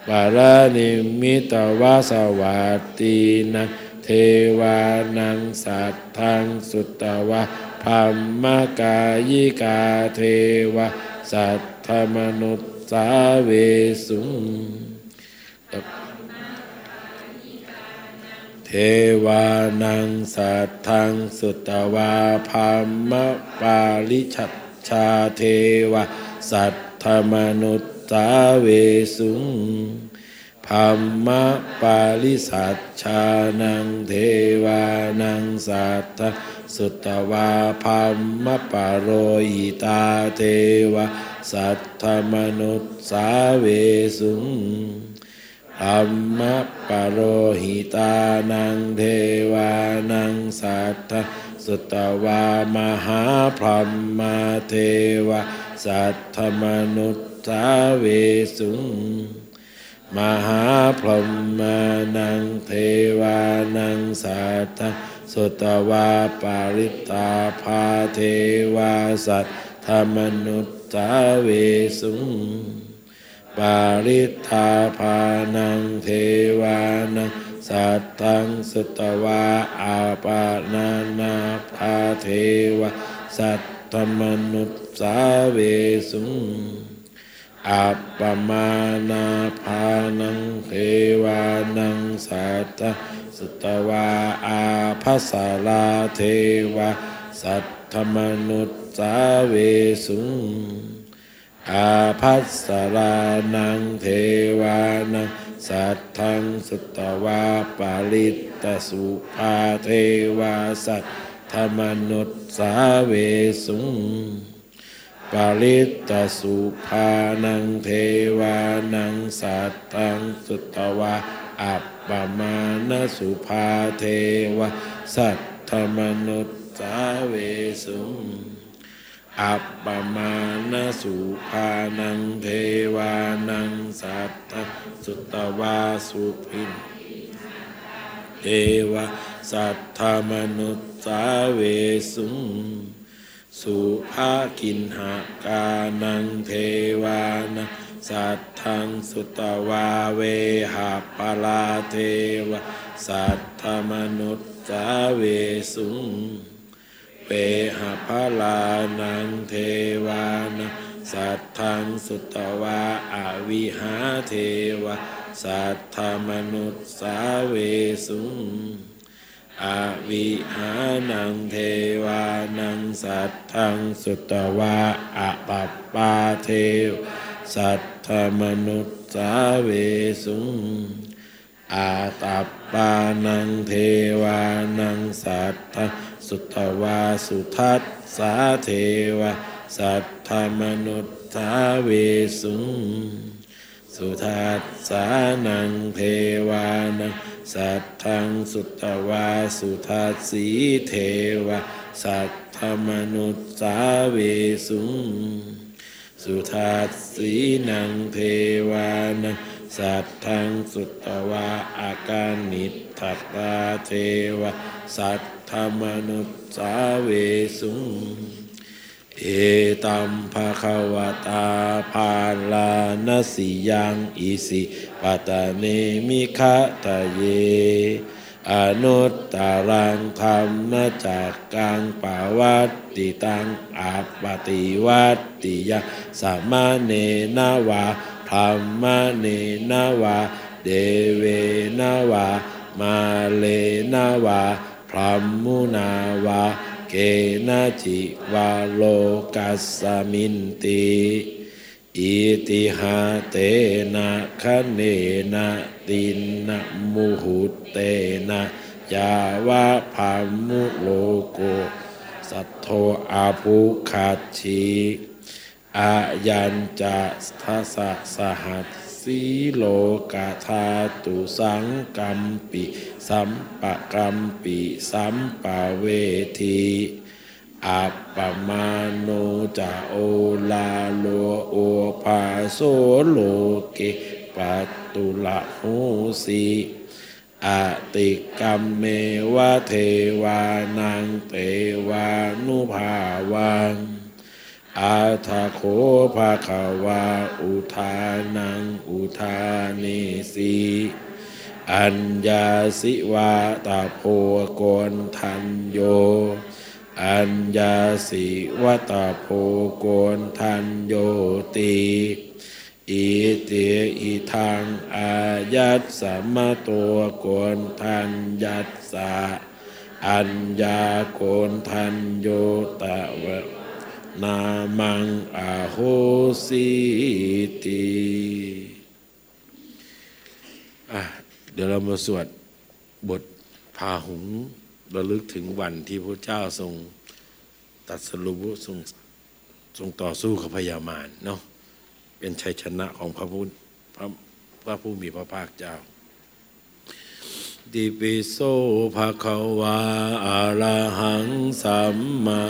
ปารานิมิตวาสวัตตีนังเทวานังสัตทังสุตตวะพัมมกายิกาเทวาสัทธมนุษ สาเวสุงเทวานังสัทธังสุตตวาพัมมปาลิชัชชาเทวาสัทธมนุษสาเวสุงพัมมะปาลิสัชชานังเทวานังสัทสุตตวาพัมมะปารโรหิตาเทวา สัทธมนุษสาเวสุงอัมมะปโรหิตานังเทวานังสัทธสุตวามหาพรหมมาเทวาสัทธมนุษสาเวสุงมหาพรหมานังเทวานังสัทธสุตวาปาริตาภาเทวาสัทธมนุษ สาเวสุงปาริธาภานังเทวานังสัตตังสตวาอาปานานาภาเทวะสัตตมนุษสาเวสุงอัปปมานาภานังเทวานังสัตตสตวาอาภัสาลาเทวะสัตตมนุษ สาเวสุงอาภัสสรานังเทวานังสัทธังสุตวาปาลิตตสุภาเทวาสัทธมนุษสาเวสุงปาลิตตสุภานังเทวานังสัทธังสุตวาอัปปมาณสุภาเทวาสัทธมนุษสาเวสุง อัปปมาณสุภานังเทวานังสัทธสุตตวาสุพินเทวะสัทธมนุษสาเวสุงสุภากินหากานังเทวานังสัทธังสุตตวาเวหาปาลาเทวะสัทธมนุษสาเวสุง เปหะพะลานังเทวานังสัทธังสุตตวาอวิหาเทวะ สัทธมนุษสาเวสุงอวิหานังเทวานังสัทธังสุตตวาอะปัปปาเทวสัทธมนุษสาเวสุงอาตัปปานังเทวานังสัทธ สุตวาสุทัสสาเทวะ สัทธมนุษสาเวสุงสุทัสสานังเทวานังสัทธังสุตวาสุทัสสีเทวะ สัทธมนุษสาเวสุงสุทัสสีนังเทวานังสัตทังสุตวาอาการนิทัตตาเทวะ สัต ธมนุสาเวสุงเอตัมภะคะวะตาภาลานสิยังอิสิปตะเนมิคะตะเย อะนุตตะรังธัมมะจักกังปะวัตติตังอัปปะฏิวัตติยัง สะมะเณนะ วา พราหมะเณนะ วา เทเวนะ วา มาเรนะ วา พรัหมุนาวาเกนะจิวาโลกัสมินติอิติหะ เตนะคะเนนะตินนะมุหุเตนะยาวะภามุโลโกสัทโทอาภุขัชีอายัญจะทัสสะสหัส สีโลกาธาตุสังกัมปิสัมปะกัมปิสัมปะเวทีอัปปมาโนจะโอลาโลโอภาโซโลเกปัตตุละโหสีอติกรรมเมวะเทวานังเตวานุภาวัง อาทาโคภาคาวาอุทานังอุทานิสีอัญญาสิวาตาโพโกนทันโย อัญญาสิวตาโพโกนทันโยตีอิเตอิทางอายัตสัมมาตัวโกนทันยัตสะอัญญาโกนทันโยตะวะ นามังอาโหสิติอะเดี๋ยวเรามาสวดบทพาหุงระลึกถึงวันที่พระเจ้าทรงตัดสรุปทรงทรงต่อสู้กับพญามารเนาะเป็นชัยชนะของพระพุทธพระผู้มีพระภาคเจ้า ดิปิโสภะคะวาอะระหังสัมมา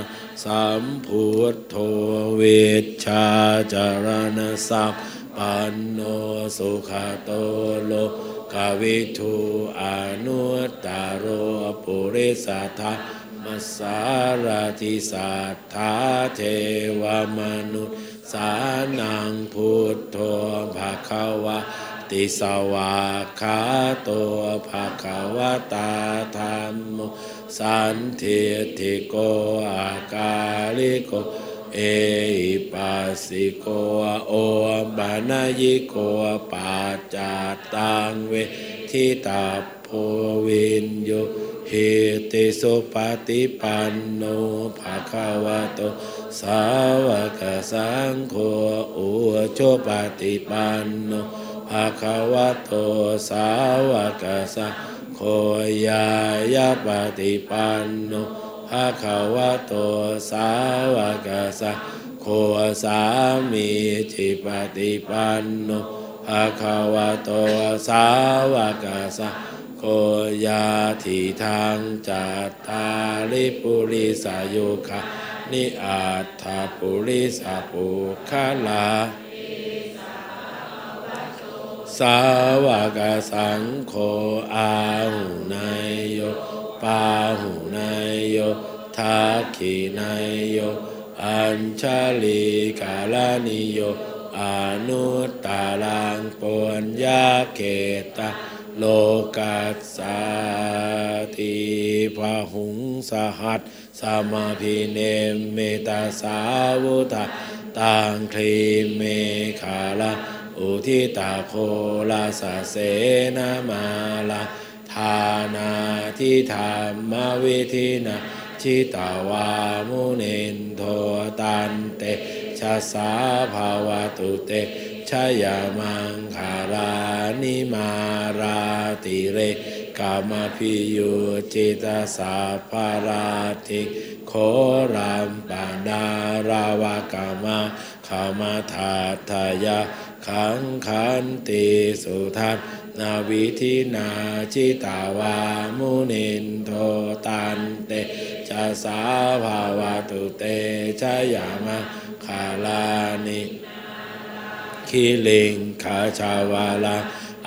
สัมพุทโธเวชชาจารณสัพปันโนสุขโตโลกาวิทูอนุตตารโรปุริสัทธามัสสารติสัทธาเทวมนุษย์สานังพุทโธภะคะวะ ติสวาขาโตภะคะวะตาธรรมโมสันเทติโกอาการิโกเอปัสสิโกโอบานายิโกปัจาตังเวทิตาโพวินโยเฮติสุปฏิปันโนภะคะวะโตสาวกสังโฆอุโชปฏิปันโน ภะคะวะโตสาวกสังโฆยายาปฏิปันโนภะคะวะโตสาวกสังโฆสามีจิปฏิปันโนภะคะวะโตสาวกสังโฆยาทิทางจัตตาริปุริสายุคะนิอัตถปุริสาปุคลา สาวกสังโฆอาหุนายโยปาหุนายโยทักขินายโยอัญชลีกาลานิโยอนุตตาลังปุญญาเกตาโลกัสสาติพาหุงสหัสสมาพิเนมเมตาสาวุตาตังคลีเมฆาลา อุทิตาโคลาสเสนามาลาทานาทิธรรมวิธินาชิตาวามุนินโทตันเตชะสาภาวตุเตชยามังคารานิมาราติเรกามพิยุจิตาสาภาราติโครามปานาราวากามาขามาทาทายา ขังขันติสุทันนาวิธินาชิตาวามุนินโทตันเตชะสาภาวตุเตชะยามาคาลานิเคคิเลงขาชาวาลา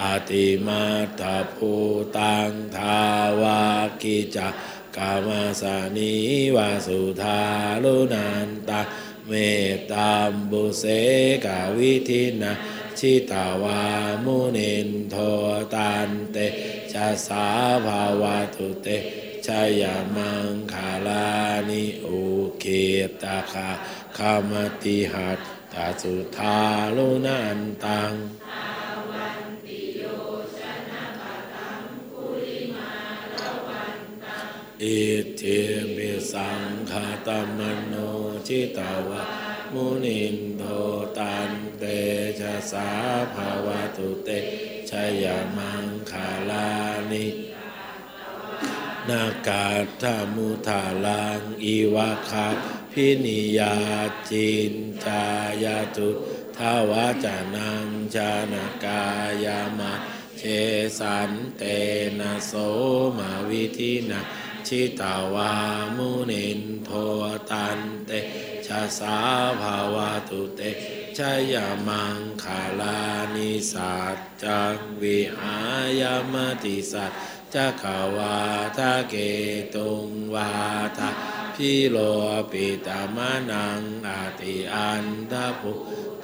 อาติมาตาภูตังทาวากิจักกามาสานิวาสุธาลุนันตา เมตตามบุเสกาวิธินาชิตาวามุนินโทตันเตชะสาภาวะตุเตชยมังคาลานิอุเกตาคาคามติหัตตาสุทาลุนันตัง อิทิมิสังขตมโนชิตาวะมุนินโทตันเตชะสาภาวะตุเตชยมังคาลานินากาธามุทาลังอีวะคาพินิยาจินจายาตุทาวาจานังจานากายามาเชสันเตนะโสมาวิธินา ชิตาวามุนินโทตันเตชะสาภาวะตุเตชยมังคาลานิสัจจังวิหายมติสัจจะขาวาทะเกตุงวาทะ พิโลปิตามนังอาติอันทพุ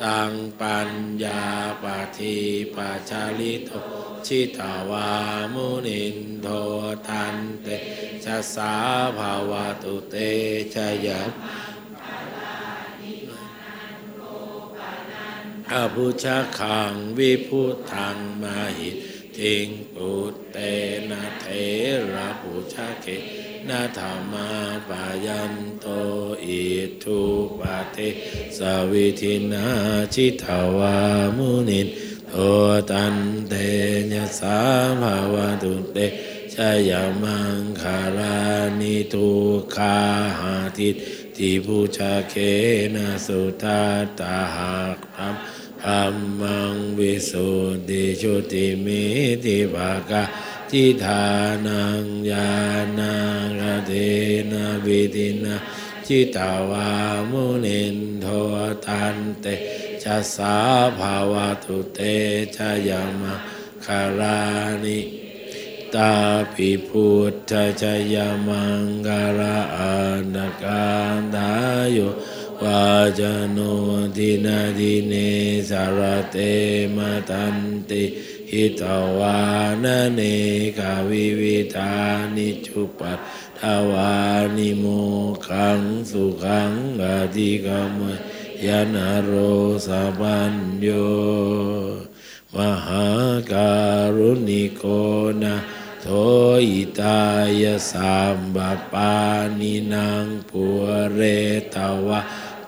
ตังปัญญาปฏิปัจจาลิโตชิตาวามุนินโทตันเตชะสาภาวตุเตชะยะอาภุชะขังวิพุทังมาหิทิงปุตเตนะเทระปุชะเก นาธรรมาปายันโตอิทุปะเทสวิทินาชิตาวามุนินโทตันเตญสาภาวะตุเตชยมังคารานิทุคาหาทิตติภูชาเคนะสุตาตาหักธรรมอัมมังวิสุทธิชุติมิติภากา ทิธานังญาณากเทนะวิตินาจิตาวามุนินโทตันเตชะสาภาวะตุเตชะยามะคารานิตาปิพุทธชยามังกาลอานาการดายุวาจโนทินาดิเนสารเตมตันติ หิตวานเนกาวิวิธานิจุปัตทวานิโมขังสุขังอธิกามยานโรสะปัญโยมหาการุณิโกนะโทอิตายสัมบปานินางปุเรตวะ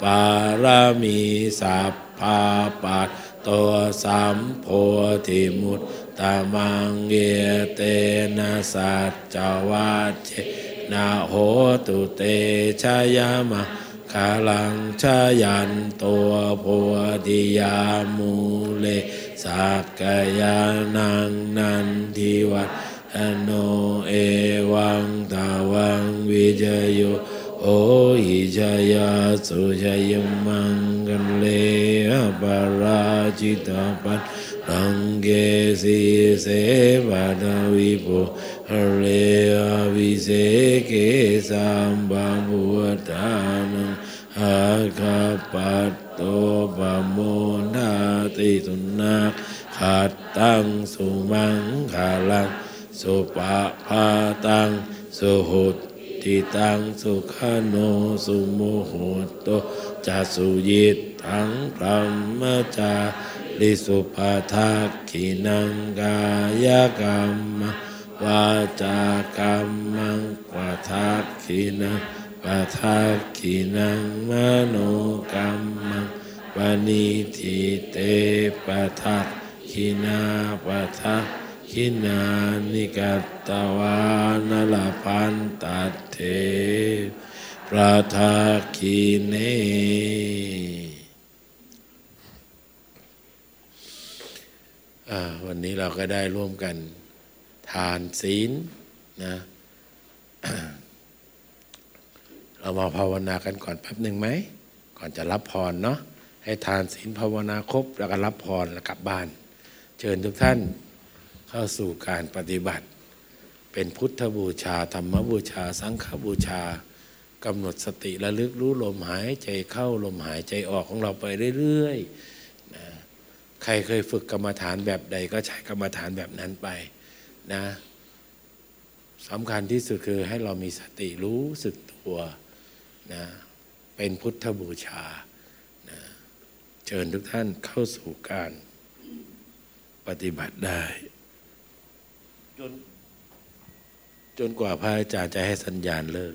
ปารามีสัพพาปัต ตัวสัมโพธิมุตตะมังเยเตนะสัจจวัจเจนะโหตุเตชยามะคาลังชายันตัวโพธิยามูเลสักกายานังนันทิวัตโนเอวังตาวังวิจโย โอหิจายาสุจายมังกันเลอปาราจิ ติตังสุขาโนสุโมโหโตจัสุยิตทังพรหมจาริสุปาทักขินังกายกรรมวาจากรรมังวาทักขินังปะทักขินังมโนกรรมังปณิทิเตปะทักขินาปะทัก ขินานิกัตตวานลพันตัดเทปะทักขิเนอ่าวันนี้เราก็ได้ร่วมกันทานศีลนะเรามาภาวนากันก่อนแป๊บหนึ่งไหม ก่อนจะรับพรเนาะให้ทานศีลภาวนาครบแล้วก็รับพรแล้วกลับบ้าน เชิญทุกท่าน เข้าสู่การปฏิบัติ เป็นพุทธบูชาธรรมบูชา สังฆบูชากำหนดสติระลึกรู้ลมหายใจเข้าลมหายใจออกของเราไปเรื่อยๆนะใครเคยฝึกกรรมฐานแบบใดก็ใช้กรรมฐานแบบนั้นไปนะสำคัญที่สุดคือให้เรามีสติรู้สึกตัวนะเป็นพุทธบูชานะเชิญทุกท่านเข้าสู่การปฏิบัติได้ จนจนกว่าพระอาจารย์จะให้สัญญาณเลิก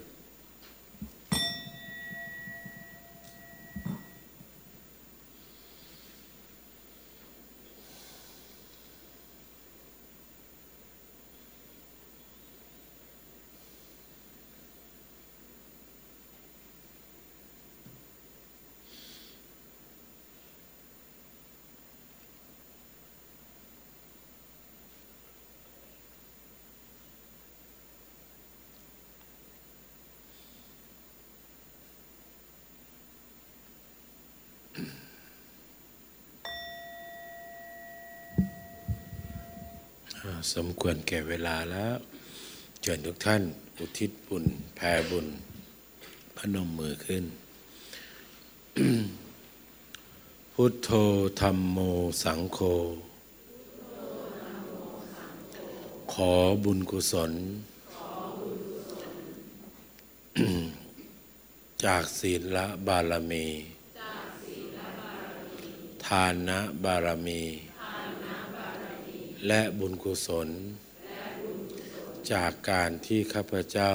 สมควรแก่เวลาแล้วเชิญทุกท่าน อุทิศบุญแผ่บุญ พนมมือขึ้น พุทโธธรรมโมสังโฆขอบุญกุศล จากศีลละบารมี ทานะบารมี และบุญกุศล จากการที่ข้าพเจ้า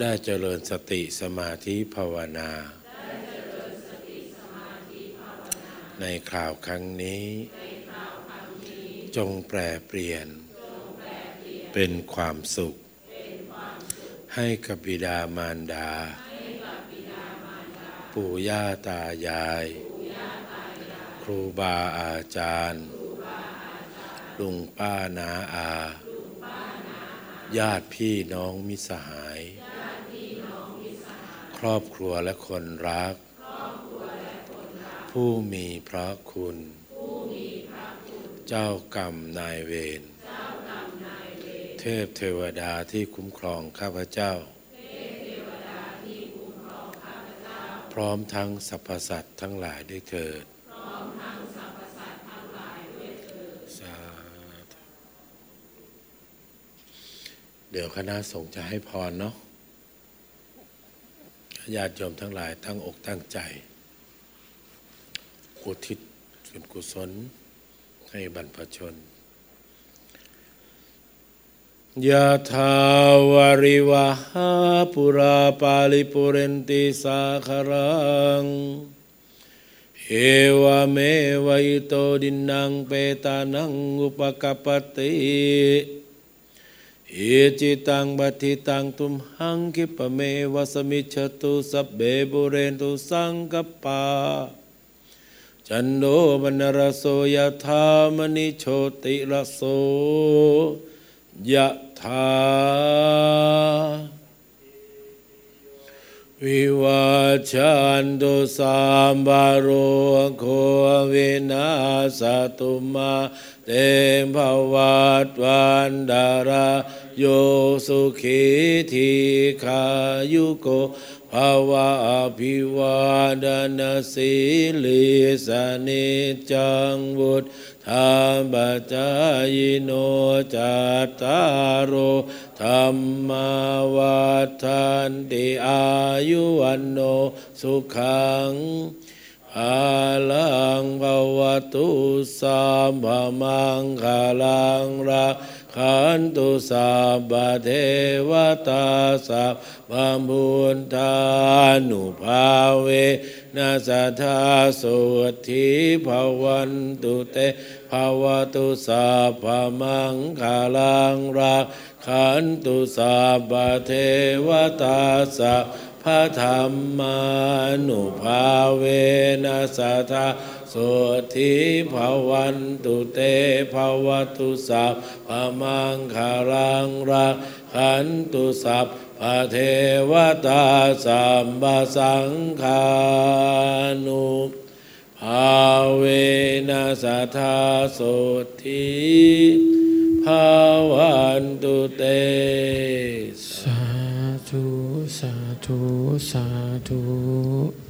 ได้เจริญสติสมาธิภาวนา ในคราวครั้งนี้ จงแปรเปลี่ยน เป็นความสุข ให้กับบิดามารดา ปู่ย่าตายายครูบาอาจารย์ ลุงป้านาอา ญาติพี่น้องมิสหาย ครอบครัวและคนรัก ผู้มีพระคุณ เจ้ากรรมนายเวร เทพเทวดาที่คุ้มครองข้าพเจ้า พร้อมทั้งสรรพสัตว์ทั้งหลายด้วยเถิดสาธุเดี๋ยวคณะสงฆ์จะให้พรเนาะญาติโยมทั้งหลายตั้งอกตั้งใจอุทิศส่วนกุศลให้บรรพชนยะถาวาริวหาปุราปาลิปุเรนติสาคารัง เอวเมวัยโตดินังเปตานังอุปกปป อิจิตังบัติตังตุมหังคิปเมวสมิจฉตุสัพเบบุเรนตุสังกปปาจันโดบนรโสยธามณิโชติรโสยะธาวิวาชันตุสัมบาโรโควินาสตุมาเตมภวัตวันดารา โยสุขีทีขายุโกภาวะภิวาดนาสิลิสนิจังวุฒธรรมจายโนจัตตารโอธรรมวัฏันติอายุวันโนสุขังอาลังภวตุสัมภมังคาลังรัก ขันตุสัพเทวตาสัพพะบุญทานุภาเวนัสธาสุทิภวันตุเตภวตุสัพพะมังคาลังรักขันตุสัพเทวตาสัพพะธรรมานุภาเวนัสธา สสุธิภวันตุเตภวตุสัพพมังคารังรักขันตุสัพพเทวตาสัมบสังคานุภาเวนัสทธาสุธิภาวันตุเตสาธุสาธุสาธุ